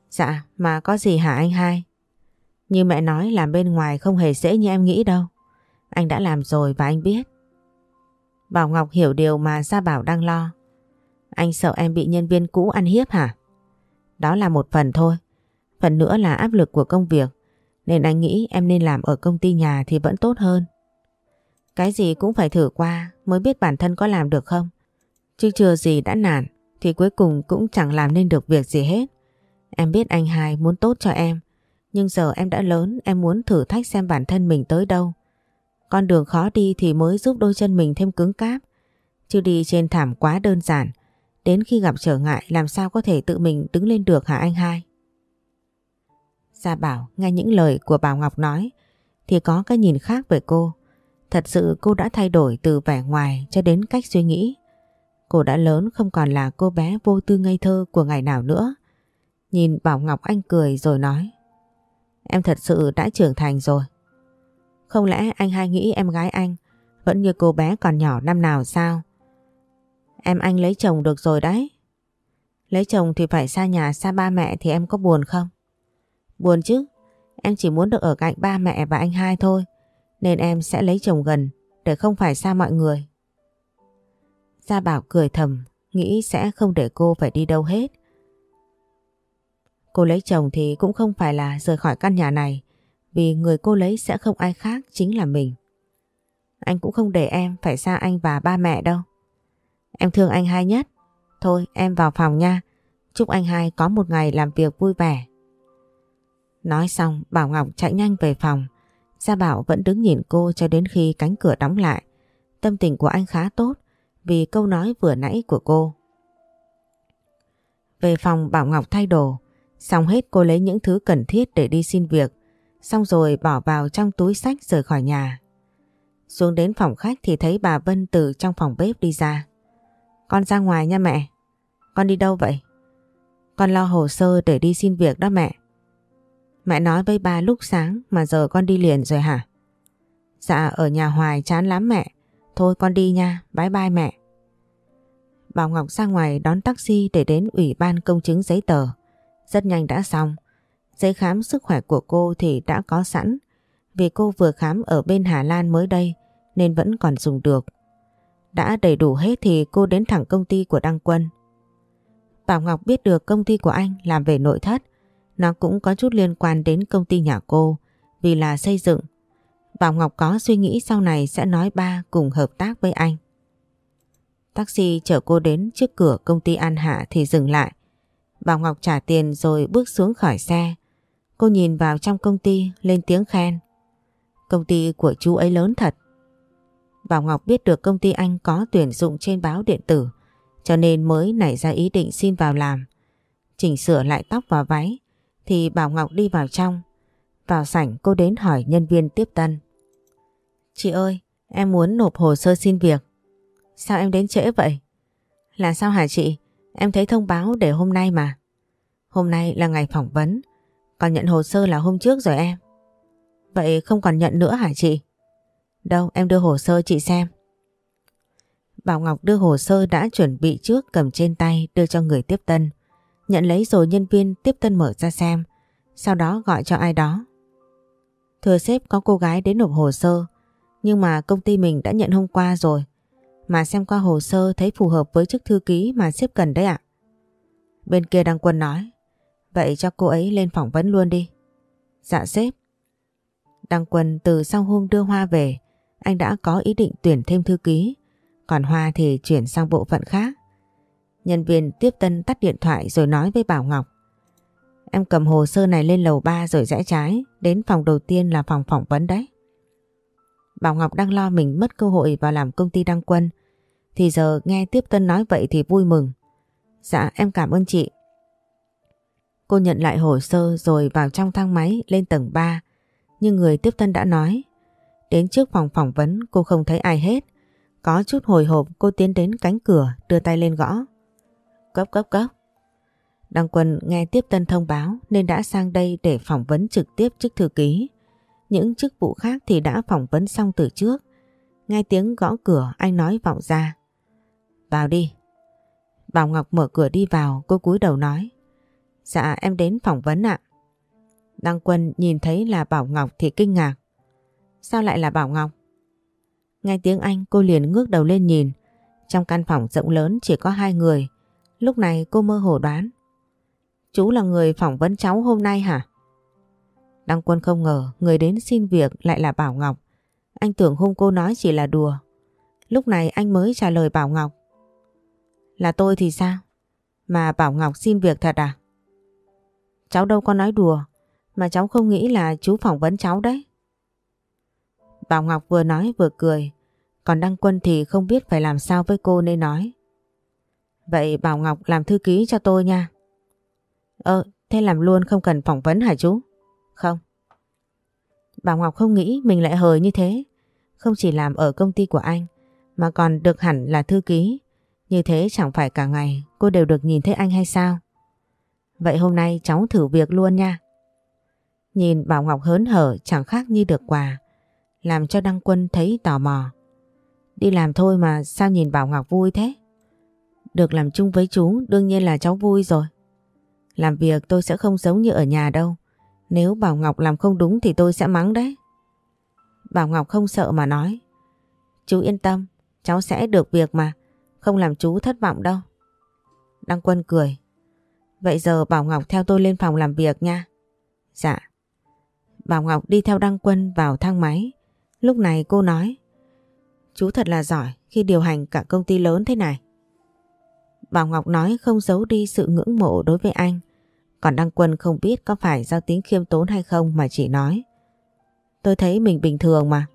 Dạ, mà có gì hả anh hai? Như mẹ nói làm bên ngoài không hề dễ như em nghĩ đâu. Anh đã làm rồi và anh biết. Bảo Ngọc hiểu điều mà Gia Bảo đang lo. Anh sợ em bị nhân viên cũ ăn hiếp hả? Đó là một phần thôi. Phần nữa là áp lực của công việc. Nên anh nghĩ em nên làm ở công ty nhà thì vẫn tốt hơn. Cái gì cũng phải thử qua mới biết bản thân có làm được không. Chứ chưa gì đã nản thì cuối cùng cũng chẳng làm nên được việc gì hết. Em biết anh hai muốn tốt cho em. Nhưng giờ em đã lớn, em muốn thử thách xem bản thân mình tới đâu. Con đường khó đi thì mới giúp đôi chân mình thêm cứng cáp. Chứ đi trên thảm quá đơn giản Đến khi gặp trở ngại, làm sao có thể tự mình đứng lên được hả anh hai? Gia Bảo nghe những lời của Bảo Ngọc nói, thì có cái nhìn khác về cô. Thật sự cô đã thay đổi từ vẻ ngoài cho đến cách suy nghĩ. Cô đã lớn không còn là cô bé vô tư ngây thơ của ngày nào nữa. Nhìn Bảo Ngọc Anh cười rồi nói, Em thật sự đã trưởng thành rồi. Không lẽ anh hai nghĩ em gái anh vẫn như cô bé còn nhỏ năm nào sao? Em anh lấy chồng được rồi đấy. Lấy chồng thì phải xa nhà xa ba mẹ thì em có buồn không? Buồn chứ. Em chỉ muốn được ở cạnh ba mẹ và anh hai thôi. Nên em sẽ lấy chồng gần để không phải xa mọi người. Gia Bảo cười thầm, nghĩ sẽ không để cô phải đi đâu hết. Cô lấy chồng thì cũng không phải là rời khỏi căn nhà này vì người cô lấy sẽ không ai khác chính là mình. Anh cũng không để em phải xa anh và ba mẹ đâu. Em thương anh hai nhất. Thôi, em vào phòng nha. Chúc anh hai có một ngày làm việc vui vẻ. Nói xong, Bảo Ngọc chạy nhanh về phòng. Gia Bảo vẫn đứng nhìn cô cho đến khi cánh cửa đóng lại. Tâm tình của anh khá tốt vì câu nói vừa nãy của cô. Về phòng, Bảo Ngọc thay đồ. Xong hết cô lấy những thứ cần thiết để đi xin việc. Xong rồi bỏ vào trong túi sách rời khỏi nhà. Xuống đến phòng khách thì thấy bà Vân từ trong phòng bếp đi ra. Con ra ngoài nha mẹ. Con đi đâu vậy? Con lo hồ sơ để đi xin việc đó mẹ. Mẹ nói với ba lúc sáng mà giờ con đi liền rồi hả? Dạ ở nhà hoài chán lắm mẹ. Thôi con đi nha, bye bye mẹ. Bảo Ngọc ra ngoài đón taxi để đến ủy ban công chứng giấy tờ. Rất nhanh đã xong. Giấy khám sức khỏe của cô thì đã có sẵn. Vì cô vừa khám ở bên Hà Lan mới đây, nên vẫn còn dùng được. Đã đầy đủ hết thì cô đến thẳng công ty của Đăng Quân. Bảo Ngọc biết được công ty của anh làm về nội thất. Nó cũng có chút liên quan đến công ty nhà cô, vì là xây dựng. Bảo Ngọc có suy nghĩ sau này sẽ nói ba cùng hợp tác với anh. Taxi chở cô đến trước cửa công ty An Hạ thì dừng lại. Bảo Ngọc trả tiền rồi bước xuống khỏi xe. Cô nhìn vào trong công ty lên tiếng khen. Công ty của chú ấy lớn thật. Bảo Ngọc biết được công ty anh có tuyển dụng trên báo điện tử cho nên mới nảy ra ý định xin vào làm. Chỉnh sửa lại tóc và váy thì Bảo Ngọc đi vào trong. Vào sảnh cô đến hỏi nhân viên tiếp tân. Chị ơi, em muốn nộp hồ sơ xin việc. Sao em đến trễ vậy? Là sao hả chị? Em thấy thông báo để hôm nay mà. Hôm nay là ngày phỏng vấn, còn nhận hồ sơ là hôm trước rồi em. Vậy không còn nhận nữa hả chị? Đâu em đưa hồ sơ chị xem. Bảo Ngọc đưa hồ sơ đã chuẩn bị trước cầm trên tay đưa cho người tiếp tân. Nhận lấy rồi nhân viên tiếp tân mở ra xem, sau đó gọi cho ai đó. Thưa sếp có cô gái đến nộp hồ sơ, nhưng mà công ty mình đã nhận hôm qua rồi. Mà xem qua hồ sơ thấy phù hợp với chức thư ký mà sếp cần đấy ạ. Bên kia đăng quân nói, vậy cho cô ấy lên phỏng vấn luôn đi. Dạ sếp. Đăng quân từ sau hôm đưa Hoa về, anh đã có ý định tuyển thêm thư ký, còn Hoa thì chuyển sang bộ phận khác. Nhân viên tiếp tân tắt điện thoại rồi nói với Bảo Ngọc. Em cầm hồ sơ này lên lầu 3 rồi rẽ trái, đến phòng đầu tiên là phòng phỏng vấn đấy. Bảo Ngọc đang lo mình mất cơ hội vào làm công ty đăng quân, thì giờ nghe tiếp tân nói vậy thì vui mừng. Dạ em cảm ơn chị. Cô nhận lại hồ sơ rồi vào trong thang máy lên tầng 3, nhưng người tiếp tân đã nói. Đến trước phòng phỏng vấn cô không thấy ai hết. Có chút hồi hộp cô tiến đến cánh cửa đưa tay lên gõ. Cấp cấp cấp. Đăng quân nghe tiếp tân thông báo nên đã sang đây để phỏng vấn trực tiếp chức thư ký. Những chức vụ khác thì đã phỏng vấn xong từ trước. Nghe tiếng gõ cửa anh nói vọng ra. Vào đi. Bảo Ngọc mở cửa đi vào cô cúi đầu nói. Dạ em đến phỏng vấn ạ. Đăng quân nhìn thấy là Bảo Ngọc thì kinh ngạc. Sao lại là Bảo Ngọc? Nghe tiếng Anh, cô liền ngước đầu lên nhìn. Trong căn phòng rộng lớn chỉ có hai người. Lúc này cô mơ hồ đoán. Chú là người phỏng vấn cháu hôm nay hả? Đăng quân không ngờ người đến xin việc lại là Bảo Ngọc. Anh tưởng hôm cô nói chỉ là đùa. Lúc này anh mới trả lời Bảo Ngọc. Là tôi thì sao? Mà Bảo Ngọc xin việc thật à? Cháu đâu có nói đùa. Mà cháu không nghĩ là chú phỏng vấn cháu đấy. Bảo Ngọc vừa nói vừa cười. Còn Đăng Quân thì không biết phải làm sao với cô nên nói. Vậy Bảo Ngọc làm thư ký cho tôi nha. Ờ, thế làm luôn không cần phỏng vấn hả chú? Không. Bảo Ngọc không nghĩ mình lại hời như thế. Không chỉ làm ở công ty của anh, mà còn được hẳn là thư ký. Như thế chẳng phải cả ngày cô đều được nhìn thấy anh hay sao? Vậy hôm nay cháu thử việc luôn nha. Nhìn Bảo Ngọc hớn hở chẳng khác như được quà. Làm cho Đăng Quân thấy tò mò. Đi làm thôi mà sao nhìn Bảo Ngọc vui thế? Được làm chung với chú đương nhiên là cháu vui rồi. Làm việc tôi sẽ không giống như ở nhà đâu. Nếu Bảo Ngọc làm không đúng thì tôi sẽ mắng đấy. Bảo Ngọc không sợ mà nói. Chú yên tâm, cháu sẽ được việc mà, không làm chú thất vọng đâu. Đăng Quân cười. Vậy giờ Bảo Ngọc theo tôi lên phòng làm việc nha. Dạ. Bảo Ngọc đi theo Đăng Quân vào thang máy. Lúc này cô nói. Chú thật là giỏi khi điều hành cả công ty lớn thế này. Bảo Ngọc nói không giấu đi sự ngưỡng mộ đối với anh. Còn Đăng Quân không biết có phải do tính khiêm tốn hay không mà chỉ nói. Tôi thấy mình bình thường mà.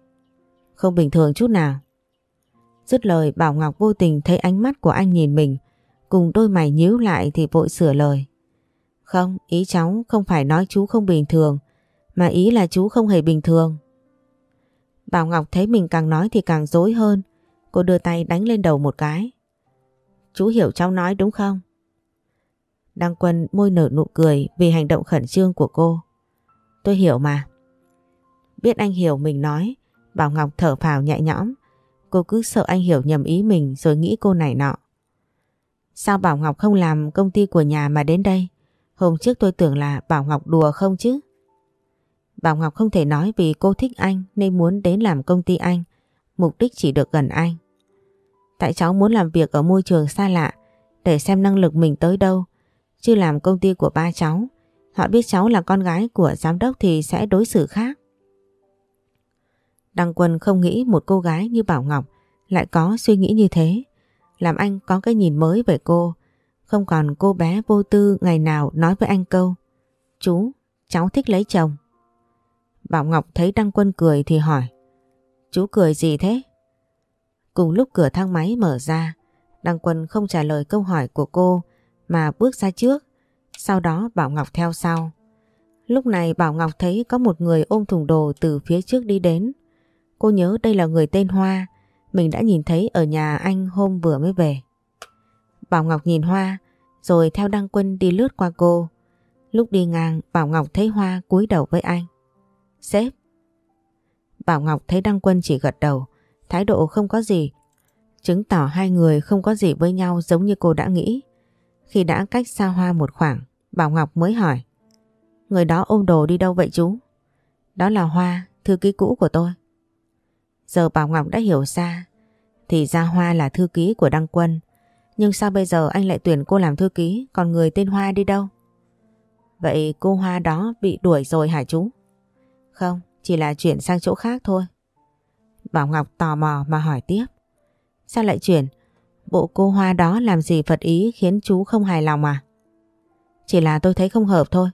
Không bình thường chút nào. Dứt lời, Bảo Ngọc vô tình thấy ánh mắt của anh nhìn mình cùng đôi mày nhíu lại thì vội sửa lời. Không, ý cháu không phải nói chú không bình thường mà ý là chú không hề bình thường. Bảo Ngọc thấy mình càng nói thì càng dối hơn. Cô đưa tay đánh lên đầu một cái. Chú hiểu cháu nói đúng không? Đăng Quân môi nở nụ cười vì hành động khẩn trương của cô. Tôi hiểu mà. Biết anh hiểu mình nói, Bảo Ngọc thở phào nhẹ nhõm. Cô cứ sợ anh hiểu nhầm ý mình rồi nghĩ cô này nọ. Sao Bảo Ngọc không làm công ty của nhà mà đến đây? Hôm trước tôi tưởng là Bảo Ngọc đùa không chứ? Bảo Ngọc không thể nói vì cô thích anh nên muốn đến làm công ty anh. Mục đích chỉ được gần anh. Tại cháu muốn làm việc ở môi trường xa lạ, để xem năng lực mình tới đâu. Chứ làm công ty của ba cháu. Họ biết cháu là con gái của giám đốc thì sẽ đối xử khác. Đăng Quân không nghĩ một cô gái như Bảo Ngọc lại có suy nghĩ như thế. Làm anh có cái nhìn mới về cô. Không còn cô bé vô tư ngày nào nói với anh câu Chú, cháu thích lấy chồng. Bảo Ngọc thấy Đăng Quân cười thì hỏi Chú cười gì thế? Cùng lúc cửa thang máy mở ra Đăng Quân không trả lời câu hỏi của cô mà bước ra trước sau đó Bảo Ngọc theo sau. Lúc này Bảo Ngọc thấy có một người ôm thùng đồ từ phía trước đi đến. Cô nhớ đây là người tên Hoa, mình đã nhìn thấy ở nhà anh hôm vừa mới về. Bảo Ngọc nhìn Hoa, rồi theo Đăng Quân đi lướt qua cô. Lúc đi ngang, Bảo Ngọc thấy Hoa cúi đầu với anh. Sếp. Bảo Ngọc thấy Đăng Quân chỉ gật đầu, thái độ không có gì. Chứng tỏ hai người không có gì với nhau giống như cô đã nghĩ. Khi đã cách xa Hoa một khoảng, Bảo Ngọc mới hỏi. Người đó ôm đồ đi đâu vậy chú? Đó là Hoa, thư ký cũ của tôi. Giờ Bảo Ngọc đã hiểu ra thì ra Hoa là thư ký của Đăng Quân. Nhưng sao bây giờ anh lại tuyển cô làm thư ký còn người tên Hoa đi đâu? Vậy cô Hoa đó bị đuổi rồi hả chú? Không, chỉ là chuyển sang chỗ khác thôi. Bảo Ngọc tò mò mà hỏi tiếp. Sao lại chuyển? Bộ cô Hoa đó làm gì phật ý khiến chú không hài lòng à? Chỉ là tôi thấy không hợp thôi.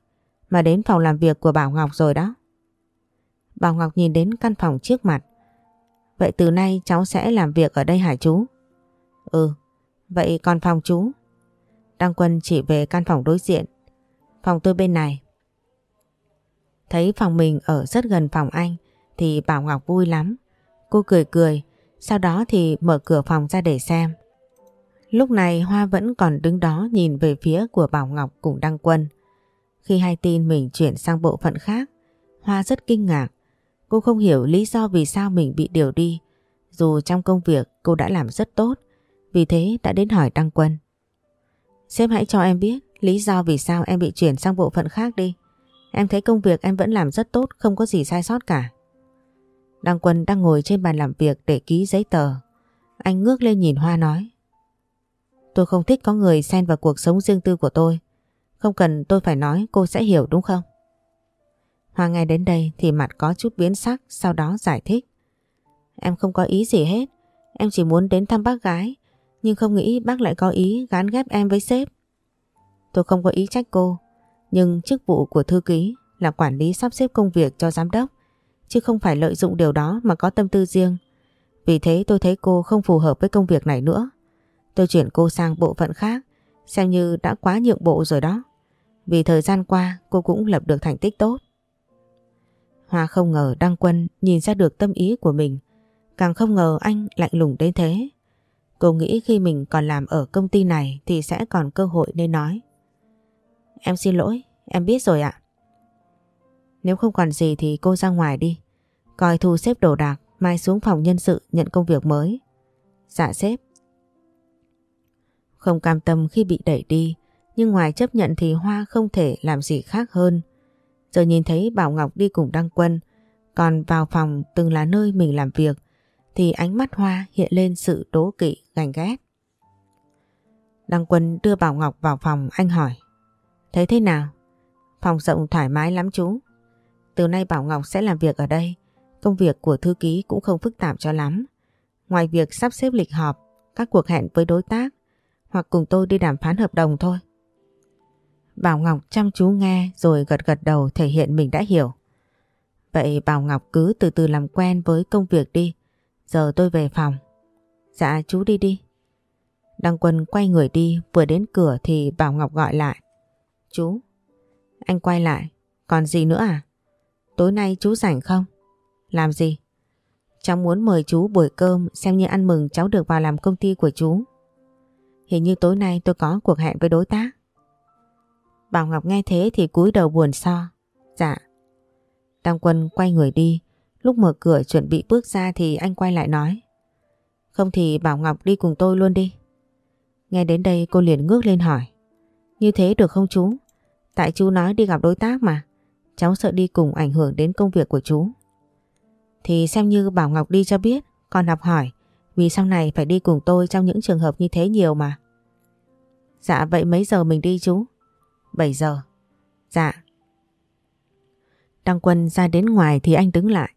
Mà đến phòng làm việc của Bảo Ngọc rồi đó. Bảo Ngọc nhìn đến căn phòng trước mặt. Vậy từ nay cháu sẽ làm việc ở đây hả chú? Ừ, vậy còn phòng chú? Đăng Quân chỉ về căn phòng đối diện. Phòng tôi bên này. Thấy phòng mình ở rất gần phòng anh thì Bảo Ngọc vui lắm. Cô cười cười, sau đó thì mở cửa phòng ra để xem. Lúc này Hoa vẫn còn đứng đó nhìn về phía của Bảo Ngọc cùng Đăng Quân. Khi hay tin mình chuyển sang bộ phận khác, Hoa rất kinh ngạc. Cô không hiểu lý do vì sao mình bị điều đi. Dù trong công việc cô đã làm rất tốt, vì thế đã đến hỏi Đăng Quân. Sếp hãy cho em biết lý do vì sao em bị chuyển sang bộ phận khác đi. Em thấy công việc em vẫn làm rất tốt, không có gì sai sót cả. Đăng Quân đang ngồi trên bàn làm việc để ký giấy tờ. Anh ngước lên nhìn Hoa nói. Tôi không thích có người xen vào cuộc sống riêng tư của tôi. Không cần tôi phải nói cô sẽ hiểu đúng không? Hoa nghe đến đây thì mặt có chút biến sắc sau đó giải thích. Em không có ý gì hết. Em chỉ muốn đến thăm bác gái nhưng không nghĩ bác lại có ý gán ghép em với sếp. Tôi không có ý trách cô nhưng chức vụ của thư ký là quản lý sắp xếp công việc cho giám đốc chứ không phải lợi dụng điều đó mà có tâm tư riêng. Vì thế tôi thấy cô không phù hợp với công việc này nữa. Tôi chuyển cô sang bộ phận khác, xem như đã quá nhượng bộ rồi đó. Vì thời gian qua cô cũng lập được thành tích tốt. Hoa không ngờ Đăng Quân nhìn ra được tâm ý của mình, càng không ngờ anh lạnh lùng đến thế. Cô nghĩ khi mình còn làm ở công ty này thì sẽ còn cơ hội nên nói. Em xin lỗi, em biết rồi ạ. Nếu không còn gì thì cô ra ngoài đi. Coi thu xếp đồ đạc, mai xuống phòng nhân sự nhận công việc mới. Dạ sếp. Không cam tâm khi bị đẩy đi, nhưng ngoài chấp nhận thì Hoa không thể làm gì khác hơn. Giờ nhìn thấy Bảo Ngọc đi cùng Đăng Quân, còn vào phòng từng là nơi mình làm việc, thì ánh mắt Hoa hiện lên sự đố kỵ, gành ghét. Đăng Quân đưa Bảo Ngọc vào phòng, anh hỏi. Thấy thế nào? Phòng rộng thoải mái lắm chú. Từ nay Bảo Ngọc sẽ làm việc ở đây. Công việc của thư ký cũng không phức tạp cho lắm. Ngoài việc sắp xếp lịch họp, các cuộc hẹn với đối tác, hoặc cùng tôi đi đàm phán hợp đồng thôi. Bảo Ngọc chăm chú nghe rồi gật gật đầu thể hiện mình đã hiểu. Vậy Bảo Ngọc cứ từ từ làm quen với công việc đi. Giờ tôi về phòng. Dạ chú đi đi. Đăng Quân quay người đi, vừa đến cửa thì Bảo Ngọc gọi lại. Chú. Anh quay lại. Còn gì nữa à? Tối nay chú rảnh không? Làm gì? Cháu muốn mời chú buổi cơm xem như ăn mừng cháu được vào làm công ty của chú. Hình như tối nay tôi có cuộc hẹn với đối tác. Bảo Ngọc nghe thế thì cúi đầu buồn so. Dạ. Đăng Quân quay người đi. Lúc mở cửa chuẩn bị bước ra thì anh quay lại nói. Không thì bảo Ngọc đi cùng tôi luôn đi. Nghe đến đây cô liền ngước lên hỏi. Như thế được không chú? Tại chú nói đi gặp đối tác mà. Cháu sợ đi cùng ảnh hưởng đến công việc của chú. Thì xem như bảo Ngọc đi cho biết. Còn học hỏi. Vì sau này phải đi cùng tôi trong những trường hợp như thế nhiều mà. Dạ vậy mấy giờ mình đi chú? 7 giờ. Dạ. Đăng quân ra đến ngoài thì anh đứng lại.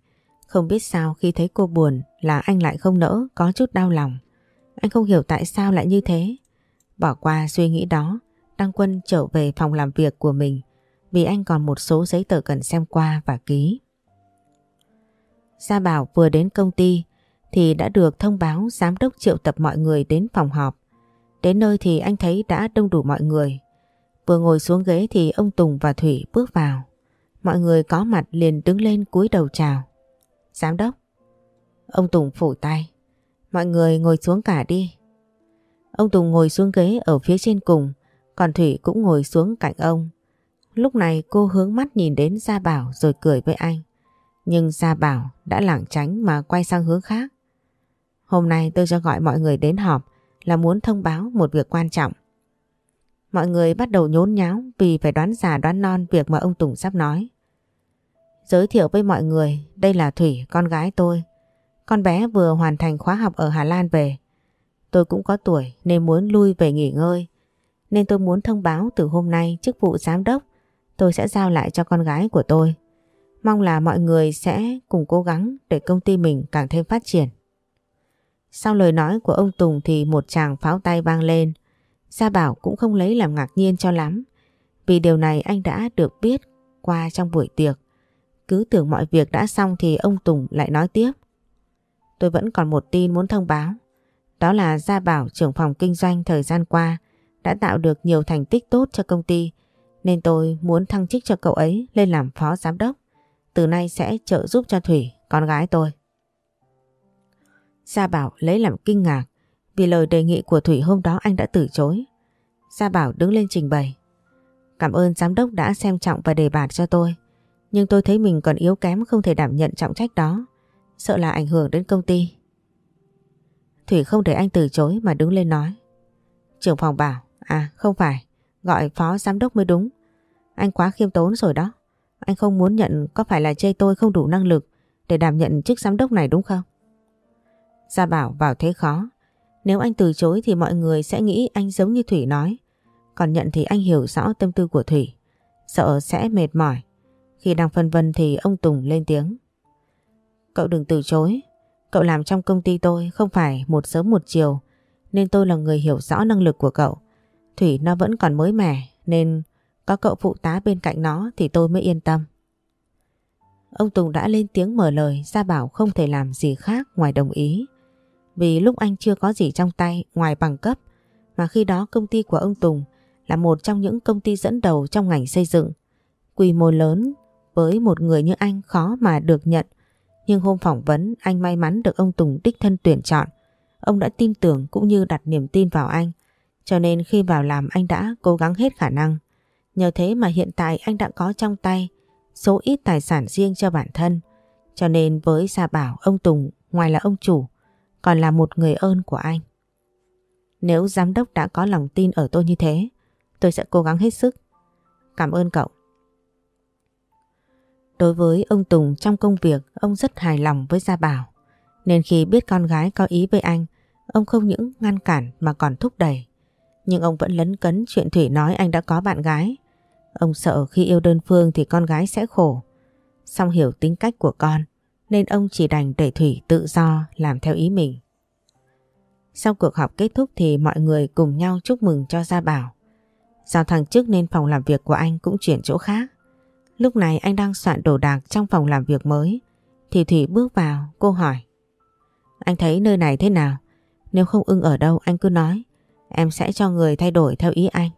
Không biết sao khi thấy cô buồn là anh lại không nỡ, có chút đau lòng. Anh không hiểu tại sao lại như thế. Bỏ qua suy nghĩ đó, Đăng Quân trở về phòng làm việc của mình vì anh còn một số giấy tờ cần xem qua và ký. Gia Bảo vừa đến công ty thì đã được thông báo giám đốc triệu tập mọi người đến phòng họp. Đến nơi thì anh thấy đã đông đủ mọi người. Vừa ngồi xuống ghế thì ông Tùng và Thủy bước vào. Mọi người có mặt liền đứng lên cúi đầu chào. Giám đốc. Ông Tùng phủ tay. Mọi người ngồi xuống cả đi. Ông Tùng ngồi xuống ghế ở phía trên cùng, còn Thủy cũng ngồi xuống cạnh ông. Lúc này cô hướng mắt nhìn đến Gia Bảo rồi cười với anh. Nhưng Gia Bảo đã lảng tránh mà quay sang hướng khác. Hôm nay tôi cho gọi mọi người đến họp là muốn thông báo một việc quan trọng. Mọi người bắt đầu nhốn nháo vì phải đoán giả đoán non việc mà ông Tùng sắp nói. Giới thiệu với mọi người, đây là Thủy, con gái tôi. Con bé vừa hoàn thành khóa học ở Hà Lan về. Tôi cũng có tuổi nên muốn lui về nghỉ ngơi. Nên tôi muốn thông báo từ hôm nay chức vụ giám đốc tôi sẽ giao lại cho con gái của tôi. Mong là mọi người sẽ cùng cố gắng để công ty mình càng thêm phát triển. Sau lời nói của ông Tùng thì một chàng pháo tay vang lên. Gia Bảo cũng không lấy làm ngạc nhiên cho lắm. Vì điều này anh đã được biết qua trong buổi tiệc. Cứ tưởng mọi việc đã xong thì ông Tùng lại nói tiếp. Tôi vẫn còn một tin muốn thông báo. Đó là Gia Bảo trưởng phòng kinh doanh thời gian qua đã tạo được nhiều thành tích tốt cho công ty nên tôi muốn thăng chức cho cậu ấy lên làm phó giám đốc. Từ nay sẽ trợ giúp cho Thủy, con gái tôi. Gia Bảo lấy làm kinh ngạc vì lời đề nghị của Thủy hôm đó anh đã từ chối. Gia Bảo đứng lên trình bày. Cảm ơn giám đốc đã xem trọng và đề bạt cho tôi. Nhưng tôi thấy mình còn yếu kém không thể đảm nhận trọng trách đó. Sợ là ảnh hưởng đến công ty. Thủy không để anh từ chối mà đứng lên nói. Trưởng phòng bảo, à không phải, gọi phó giám đốc mới đúng. Anh quá khiêm tốn rồi đó. Anh không muốn nhận có phải là chê tôi không đủ năng lực để đảm nhận chức giám đốc này đúng không? Gia Bảo vào thế khó. Nếu anh từ chối thì mọi người sẽ nghĩ anh giống như Thủy nói. Còn nhận thì anh hiểu rõ tâm tư của Thủy. Sợ sẽ mệt mỏi. Khi đang phân vân thì ông Tùng lên tiếng. Cậu đừng từ chối. Cậu làm trong công ty tôi không phải một sớm một chiều. Nên tôi là người hiểu rõ năng lực của cậu. Thủy nó vẫn còn mới mẻ, nên có cậu phụ tá bên cạnh nó thì tôi mới yên tâm. Ông Tùng đã lên tiếng mở lời ra bảo không thể làm gì khác ngoài đồng ý. Vì lúc anh chưa có gì trong tay ngoài bằng cấp mà khi đó công ty của ông Tùng là một trong những công ty dẫn đầu trong ngành xây dựng. Quy mô lớn với một người như anh khó mà được nhận. Nhưng hôm phỏng vấn anh may mắn được ông Tùng đích thân tuyển chọn. Ông đã tin tưởng cũng như đặt niềm tin vào anh. Cho nên khi vào làm anh đã cố gắng hết khả năng. Nhờ thế mà hiện tại anh đã có trong tay số ít tài sản riêng cho bản thân. Cho nên với Gia Bảo, ông Tùng ngoài là ông chủ, còn là một người ơn của anh. Nếu giám đốc đã có lòng tin ở tôi như thế, tôi sẽ cố gắng hết sức. Cảm ơn cậu. Đối với ông Tùng trong công việc, ông rất hài lòng với Gia Bảo. Nên khi biết con gái có ý với anh, ông không những ngăn cản mà còn thúc đẩy. Nhưng ông vẫn lấn cấn chuyện Thủy nói anh đã có bạn gái. Ông sợ khi yêu đơn phương thì con gái sẽ khổ. Xong hiểu tính cách của con nên ông chỉ đành để Thủy tự do làm theo ý mình. Sau cuộc họp kết thúc thì mọi người cùng nhau chúc mừng cho Gia Bảo. Do thằng trước nên phòng làm việc của anh cũng chuyển chỗ khác. Lúc này anh đang soạn đồ đạc trong phòng làm việc mới thì Thủy bước vào cô hỏi Anh thấy nơi này thế nào? Nếu không ưng ở đâu anh cứ nói Em sẽ cho người thay đổi theo ý anh.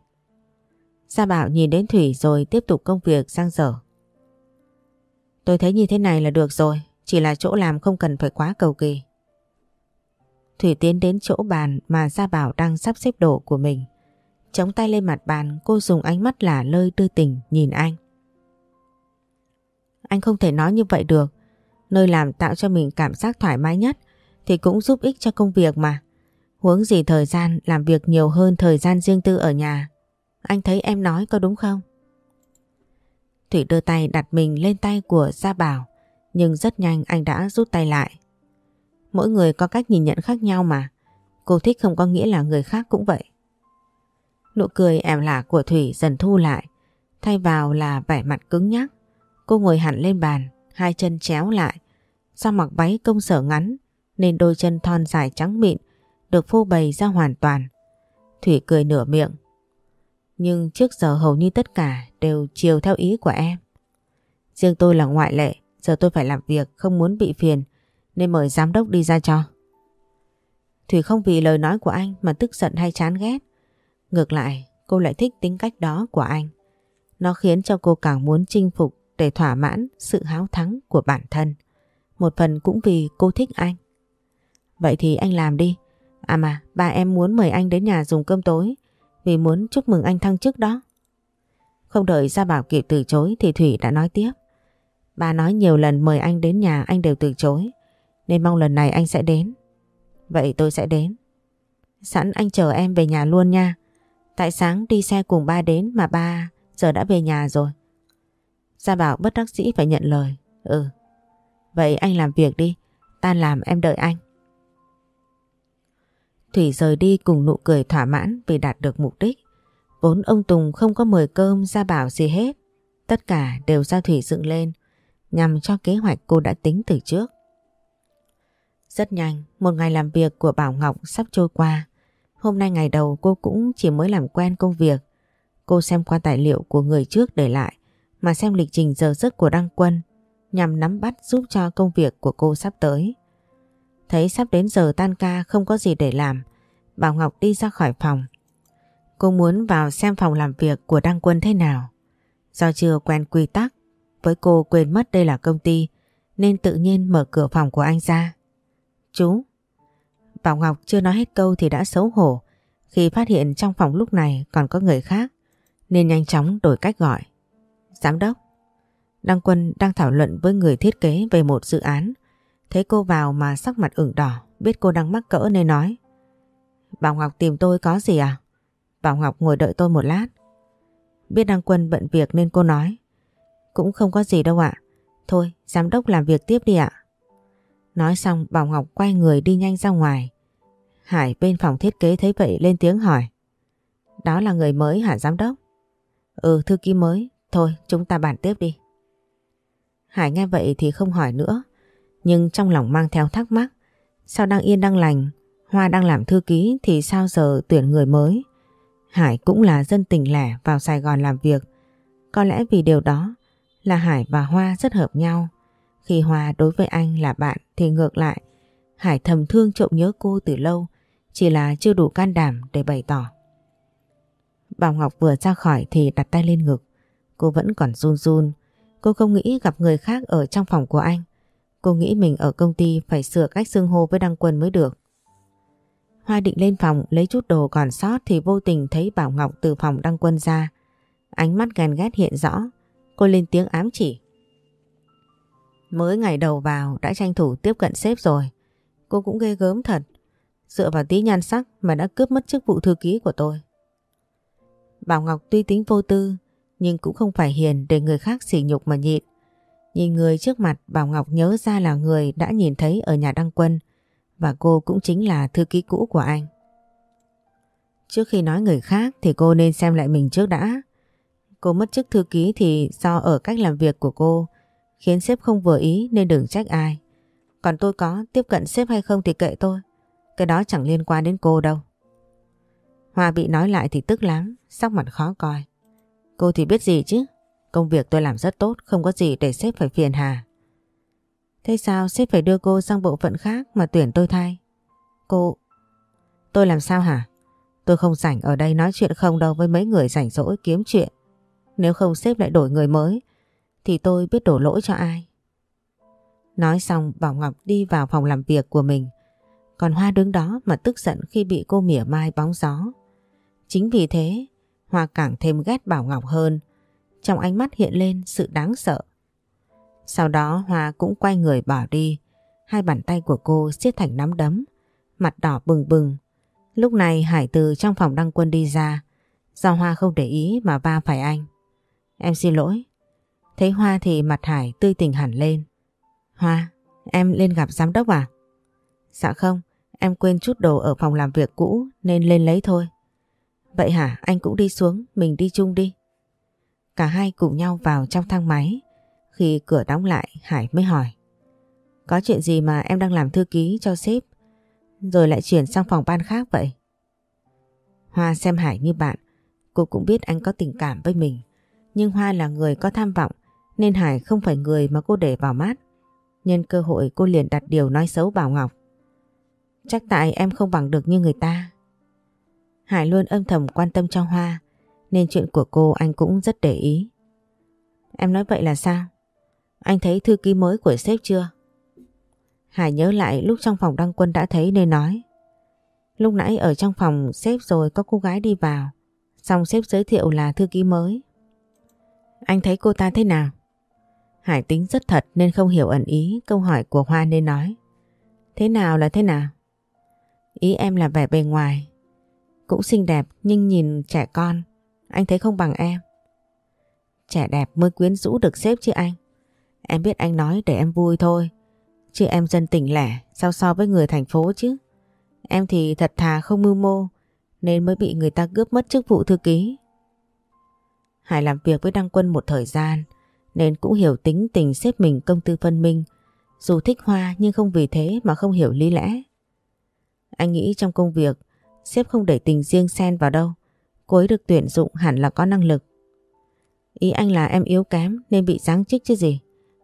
Gia Bảo nhìn đến Thủy rồi tiếp tục công việc sang dở. Tôi thấy như thế này là được rồi, chỉ là chỗ làm không cần phải quá cầu kỳ. Thủy tiến đến chỗ bàn mà Gia Bảo đang sắp xếp đồ của mình. Chống tay lên mặt bàn, cô dùng ánh mắt lả lơi tư tình nhìn anh. Anh không thể nói như vậy được. Nơi làm tạo cho mình cảm giác thoải mái nhất thì cũng giúp ích cho công việc mà. Huống gì thời gian làm việc nhiều hơn thời gian riêng tư ở nhà. Anh thấy em nói có đúng không? Thủy đưa tay đặt mình lên tay của Gia Bảo nhưng rất nhanh anh đã rút tay lại. Mỗi người có cách nhìn nhận khác nhau mà. Cô thích không có nghĩa là người khác cũng vậy. Nụ cười ẻm lạ của Thủy dần thu lại, thay vào là vẻ mặt cứng nhắc. Cô ngồi hẳn lên bàn, hai chân chéo lại. Do mặc váy công sở ngắn nên đôi chân thon dài trắng mịn được phô bày ra hoàn toàn. Thủy cười nửa miệng. Nhưng trước giờ hầu như tất cả đều chiều theo ý của em. Riêng tôi là ngoại lệ, giờ tôi phải làm việc không muốn bị phiền nên mời giám đốc đi ra cho. Thủy không vì lời nói của anh mà tức giận hay chán ghét. Ngược lại, cô lại thích tính cách đó của anh. Nó khiến cho cô càng muốn chinh phục để thỏa mãn sự háo thắng của bản thân. Một phần cũng vì cô thích anh. Vậy thì anh làm đi. À mà, ba em muốn mời anh đến nhà dùng cơm tối vì muốn chúc mừng anh thăng chức đó. Không đợi Gia Bảo kịp từ chối thì Thủy đã nói tiếp. Ba nói nhiều lần mời anh đến nhà, anh đều từ chối. Nên mong lần này anh sẽ đến. Vậy tôi sẽ đến. Sẵn anh chờ em về nhà luôn nha. Tại sáng đi xe cùng ba đến mà ba giờ đã về nhà rồi. Gia Bảo bất đắc dĩ phải nhận lời. Ừ. Vậy anh làm việc đi. Tan làm em đợi anh. Thủy rời đi cùng nụ cười thỏa mãn vì đạt được mục đích. Vốn ông Tùng không có mời cơm, Gia Bảo gì hết. Tất cả đều do Thủy dựng lên nhằm cho kế hoạch cô đã tính từ trước. Rất nhanh, một ngày làm việc của Bảo Ngọc sắp trôi qua. Hôm nay ngày đầu cô cũng chỉ mới làm quen công việc. Cô xem qua tài liệu của người trước để lại mà xem lịch trình giờ giấc của Đăng Quân nhằm nắm bắt giúp cho công việc của cô sắp tới. Thấy sắp đến giờ tan ca không có gì để làm, Bảo Ngọc đi ra khỏi phòng. Cô muốn vào xem phòng làm việc của Đăng Quân thế nào. Do chưa quen quy tắc, với cô quên mất đây là công ty nên tự nhiên mở cửa phòng của anh ra. Chú! Bảo Ngọc chưa nói hết câu thì đã xấu hổ khi phát hiện trong phòng lúc này còn có người khác nên nhanh chóng đổi cách gọi. Giám đốc! Đăng Quân đang thảo luận với người thiết kế về một dự án. Thấy cô vào mà sắc mặt ửng đỏ, biết cô đang mắc cỡ nên nói. Bảo Ngọc tìm tôi có gì à? Bảo Ngọc ngồi đợi tôi một lát. Biết Đăng Quân bận việc nên cô nói. Cũng không có gì đâu ạ. Thôi, giám đốc làm việc tiếp đi ạ. Nói xong Bảo Ngọc quay người đi nhanh ra ngoài. Hải bên phòng thiết kế thấy vậy lên tiếng hỏi. Đó là người mới hả giám đốc? Ừ, thư ký mới. Thôi, chúng ta bàn tiếp đi. Hải nghe vậy thì không hỏi nữa. Nhưng trong lòng mang theo thắc mắc. Sao đang yên đang lành, Hoa đang làm thư ký thì sao giờ tuyển người mới? Hải cũng là dân tỉnh lẻ vào Sài Gòn làm việc. Có lẽ vì điều đó là Hải và Hoa rất hợp nhau. Khi Hoa đối với anh là bạn thì ngược lại, Hải thầm thương trộm nhớ cô từ lâu, chỉ là chưa đủ can đảm để bày tỏ. Bảo Ngọc vừa ra khỏi thì đặt tay lên ngực. Cô vẫn còn run run. Cô không nghĩ gặp người khác ở trong phòng của anh. Cô nghĩ mình ở công ty phải sửa cách xưng hô với Đăng Quân mới được. Hoa định lên phòng lấy chút đồ còn sót thì vô tình thấy Bảo Ngọc từ phòng Đăng Quân ra. Ánh mắt ghen ghét hiện rõ. Cô lên tiếng ám chỉ. Mới ngày đầu vào, đã tranh thủ tiếp cận sếp rồi. Cô cũng ghê gớm thật. Dựa vào tí nhan sắc mà đã cướp mất chức vụ thư ký của tôi. Bảo Ngọc tuy tính vô tư, nhưng cũng không phải hiền để người khác sỉ nhục mà nhịn. Nhìn người trước mặt, Bảo Ngọc nhớ ra là người đã nhìn thấy ở nhà đăng quân, và cô cũng chính là thư ký cũ của anh. Trước khi nói người khác thì cô nên xem lại mình trước đã. Cô mất chức thư ký thì do ở cách làm việc của cô khiến sếp không vừa ý nên đừng trách ai. Còn tôi có tiếp cận sếp hay không thì kệ tôi. Cái đó chẳng liên quan đến cô đâu. Hoa bị nói lại thì tức lắm, sắc mặt khó coi. Cô thì biết gì chứ, công việc tôi làm rất tốt, không có gì để sếp phải phiền hà. Thế sao sếp phải đưa cô sang bộ phận khác mà tuyển tôi thay? Cô... Tôi làm sao hả? Tôi không rảnh ở đây nói chuyện không đâu với mấy người rảnh rỗi kiếm chuyện. Nếu không sếp lại đổi người mới thì tôi biết đổ lỗi cho ai. Nói xong Bảo Ngọc đi vào phòng làm việc của mình. Còn Hoa đứng đó mà tức giận khi bị cô mỉa mai bóng gió. Chính vì thế Hoa càng thêm ghét Bảo Ngọc hơn. Trong ánh mắt hiện lên sự đáng sợ. Sau đó Hoa cũng quay người bỏ đi. Hai bàn tay của cô siết thành nắm đấm, mặt đỏ bừng bừng. Lúc này Hải từ trong phòng đăng quân đi ra, do Hoa không để ý mà va phải anh. Em xin lỗi. Thấy Hoa thì mặt Hải tươi tỉnh hẳn lên. Hoa, em lên gặp giám đốc à? Dạ không, em quên chút đồ ở phòng làm việc cũ nên lên lấy thôi. Vậy hả, anh cũng đi xuống, mình đi chung đi. Cả hai cùng nhau vào trong thang máy. Khi cửa đóng lại, Hải mới hỏi. Có chuyện gì mà em đang làm thư ký cho sếp, rồi lại chuyển sang phòng ban khác vậy? Hoa xem Hải như bạn, cô cũng biết anh có tình cảm với mình. Nhưng Hoa là người có tham vọng, nên Hải không phải người mà cô để vào mắt. Nhân cơ hội cô liền đặt điều nói xấu Bảo Ngọc. Chắc tại em không bằng được như người ta. Hải luôn âm thầm quan tâm cho Hoa, nên chuyện của cô anh cũng rất để ý. Em nói vậy là sao? Anh thấy thư ký mới của sếp chưa? Hải nhớ lại lúc trong phòng đăng quân đã thấy nên nói. Lúc nãy ở trong phòng sếp rồi có cô gái đi vào. Xong sếp giới thiệu là thư ký mới. Anh thấy cô ta thế nào? Hải tính rất thật nên không hiểu ẩn ý câu hỏi của Hoa nên nói. Thế nào là thế nào? Ý em là vẻ bề ngoài. Cũng xinh đẹp nhưng nhìn trẻ con. Anh thấy không bằng em. Trẻ đẹp mới quyến rũ được sếp chứ anh. Em biết anh nói để em vui thôi. Chứ em dân tỉnh lẻ, sao so với người thành phố chứ. Em thì thật thà không mưu mô, nên mới bị người ta cướp mất chức vụ thư ký. Hải làm việc với Đăng Quân một thời gian nên cũng hiểu tính tình xếp mình công tư phân minh. Dù thích Hoa nhưng không vì thế mà không hiểu lý lẽ. Anh nghĩ trong công việc sếp không để tình riêng xen vào đâu. Cô ấy được tuyển dụng hẳn là có năng lực. Ý anh là em yếu kém nên bị giáng chức chứ gì.